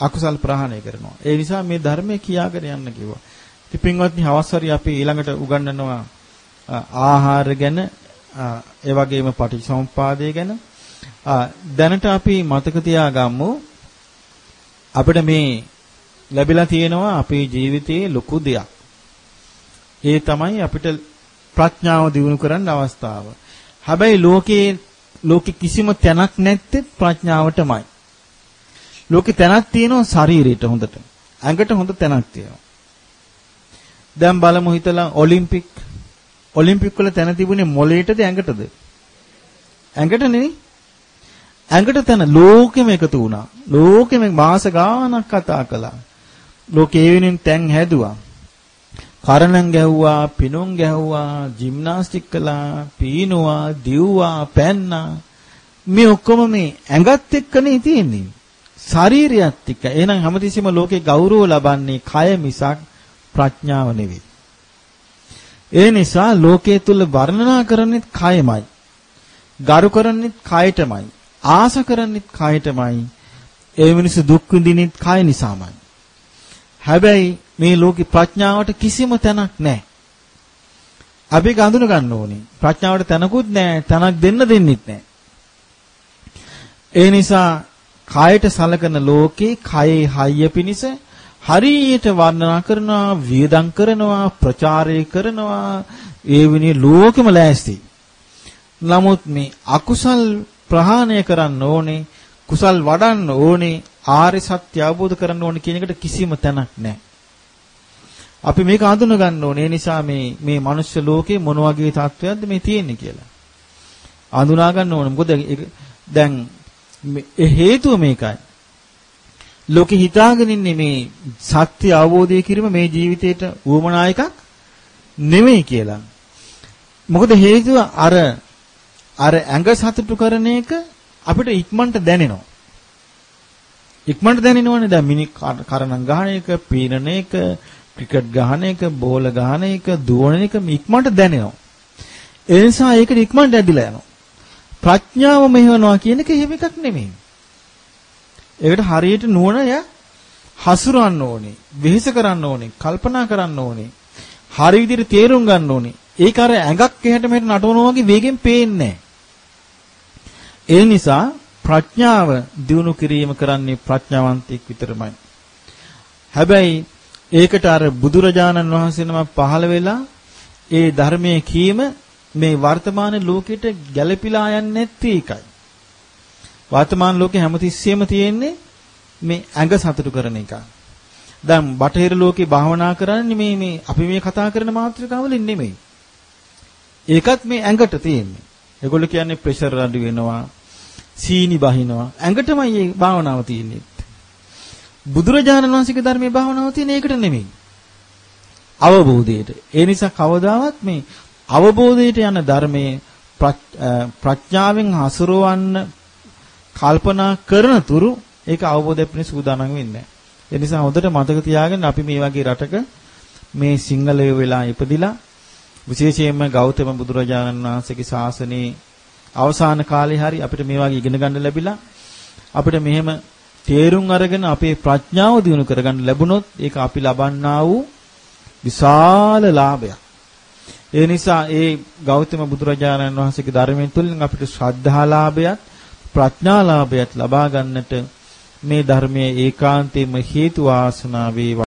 අකුසල් ප්‍රහාණය කරනවා. ඒ නිසා මේ ධර්මයේ කියාගෙන යන්න කිව්වා. ඉතින් පින්වත්නි හවස් හරි අපි ඊළඟට උගන්වනවා ආහාර ගැන ඒ වගේම පටිච්චසමුප්පාදය ගැන දැනට අපි මතක තියාගමු අපිට මේ ලැබිලා තියෙනවා අපේ ජීවිතයේ ලොකු දෙයක්. ඒ තමයි අපිට ප්‍රඥාව දිනු කරන්න අවස්ථාව. හැබැයි ලෝකේ ලෝකෙ කිසිම තැනක් නැත්තේ ප්‍රඥාවටමයි. ලෝකෙ තැනක් තියෙනවා ශරීරයට හොඳට. ඇඟට හොඳ තැනක් තියෙනවා. දැන් බලමු හිතලා ඔලිම්පික් ඔලිම්පික් වල තැන තිබුණේ මොළේටද ඇඟටද? ඇඟට නෙවෙයි. ඇඟට තැන ලෝකෙම එකතු වුණා. ලෝකෙම මාස ගාණක් කතා කළා. ලෝකේ වෙනින් තැන් හැදුවා. කරණම් ගැහුවා, පිනුම් ගැහුවා, ජිම්නාස්ටික් කළා, පීනුවා, දිව්වා, පැන්නා. මේ ඔක්කොම මේ ඇඟත් එක්කනේ තියෙන්නේ. ශරීරයත් එක්ක. එහෙනම් හැමතිස්සෙම ලෝකේ ගෞරව ලබන්නේ කය මිසක් ප්‍රඥාව නෙවෙයි. ඒ නිසා ලෝකයේ තුල වර්ණනා කරන්නේ කයමයි. ගරු කරන්නේ කයටමයි. ආස කරන්නේ කයටමයි. ඒ මිනිස්සු දුක් විඳින්නේ කය නිසාමයි. හැබැයි මේ ලෝකේ ප්‍රඥාවට කිසිම තැනක් නැහැ. අපි ඒක හඳුන ගන්න ඕනේ. ප්‍රඥාවට තැනකුත් නැහැ, තැනක් දෙන්න දෙන්නෙත් නැහැ. ඒ නිසා කායට සලකන ලෝකේ කයේ හයිය පිනිස හරියට වර්ණනා කරනවා, වියදම් කරනවා, ප්‍රචාරය කරනවා, ඒ විනේ ලෝකෙම ලෑස්ති. නමුත් මේ අකුසල් ප්‍රහාණය කරන්න ඕනේ, කුසල් වඩන්න ඕනේ, ආර්ය සත්‍ය අවබෝධ කරගන්න ඕනේ කියන එකට කිසිම තැනක් නැහැ. අපි මේක අඳුන ගන්න ඕනේ. ඒ නිසා මේ මේ මනුෂ්‍ය ලෝකේ මොන වගේ තත්වයක්ද මේ තියෙන්නේ කියලා. අඳුනා ගන්න ඕනේ. මොකද දැන් හේතුව මේකයි. ලෝකෙ හිතාගෙන ඉන්නේ මේ සත්‍ය අවබෝධය කිරීම මේ ජීවිතේට උවමනා එකක් නෙමෙයි කියලා. මොකද හේතුව අර අර ඇඟ සතුටු කරන එක අපිට ඉක්මනට දැනෙනවා. ඉක්මනට දැනෙනවනේ දැන් මිනි කරණම් ගහන එක, පීනන එක, ක්‍රිකට් ගහන එක, බෝල ගහන එක, දුවන එක ඉක්මනට දැනෙනවා. ඒ නිසා ඒකට ඉක්මනට ඇදිලා යනවා. ප්‍රඥාව මෙහෙවනවා කියන එක එහෙම එකක් නෙමෙයි. ඒකට හරියට නුවණ ය හසුරවන්න ඕනේ, වෙහෙස කරන්න ඕනේ, කල්පනා කරන්න ඕනේ. හරි විදිහට තේරුම් ගන්න ඕනේ. ඒක අර ඇඟක් එහෙට මෙහෙට නටවනවා වගේ වේගෙන් පේන්නේ ඒ නිසා ප්‍රඥාව දිනු කිරීම කරන්නේ ප්‍රඥාවන්තයෙක් විතරමයි. හැබැයි ඒකට අර බුදුරජාණන් වහන්සේ නම පහළ වෙලා ඒ ධර්මයේ කීම මේ වර්තමාන ලෝකෙට ගැළපීලා යන්නේ නැති එකයි. වර්තමාන ලෝකේ හැමතිස්සෙම තියෙන්නේ මේ ඇඟ සතුටු කරන එක. දැන් බටහිර ලෝකේ භාවනා කරන්නේ මේ මේ අපි මේ කතා කරන මාත්‍රිකාවලින් නෙමෙයි. ඒකත් මේ ඇඟට තියෙන්නේ. ඒගොල්ලෝ කියන්නේ ප්‍රෙෂර් අඩු වෙනවා, සීනි බහිනවා. ඇඟටමයි මේ භාවනාව තියෙන්නේ. බුදුරජාණන් වහන්සේගේ ධර්මයේ භාවනාව තියෙන ඒකට නෙමෙයි. අවබෝධයට. ඒ නිසා කවදාවත් මේ අවබෝධයට යන ධර්මයේ ප්‍රඥාවෙන් හසුරවන්න කල්පනා කරන තුරු ඒක අවබෝධයක් වෙන සූදානම් වෙන්නේ නැහැ. ඒ නිසා හොඳට මතක තියාගන්න අපි මේ වගේ රටක මේ සිංහලයේ වෙලා ඉපදිලා විශේෂයෙන්ම ගෞතම බුදුරජාණන් වහන්සේගේ ශාසනයේ අවසාන කාලේ හරි අපිට මේ වගේ ඉගෙන ගන්න ලැබිලා අපිට මෙහෙම තේරුම් අරගෙන අපේ ප්‍රඥාව දියුණු කරගන්න ලැබුණොත් ඒක අපි ලබන්නා වූ විශාල ලාභයක්. ඒ නිසා ඒ ගෞතම බුදුරජාණන් වහන්සේගේ ධර්මයෙන් තුලින් අපිට ශ්‍රද්ධා ලාභයත් ප්‍රඥා ලාභයත් ලබා ගන්නට මේ ධර්මයේ ඒකාන්තයෙන්ම හේතු වාසනා වේවා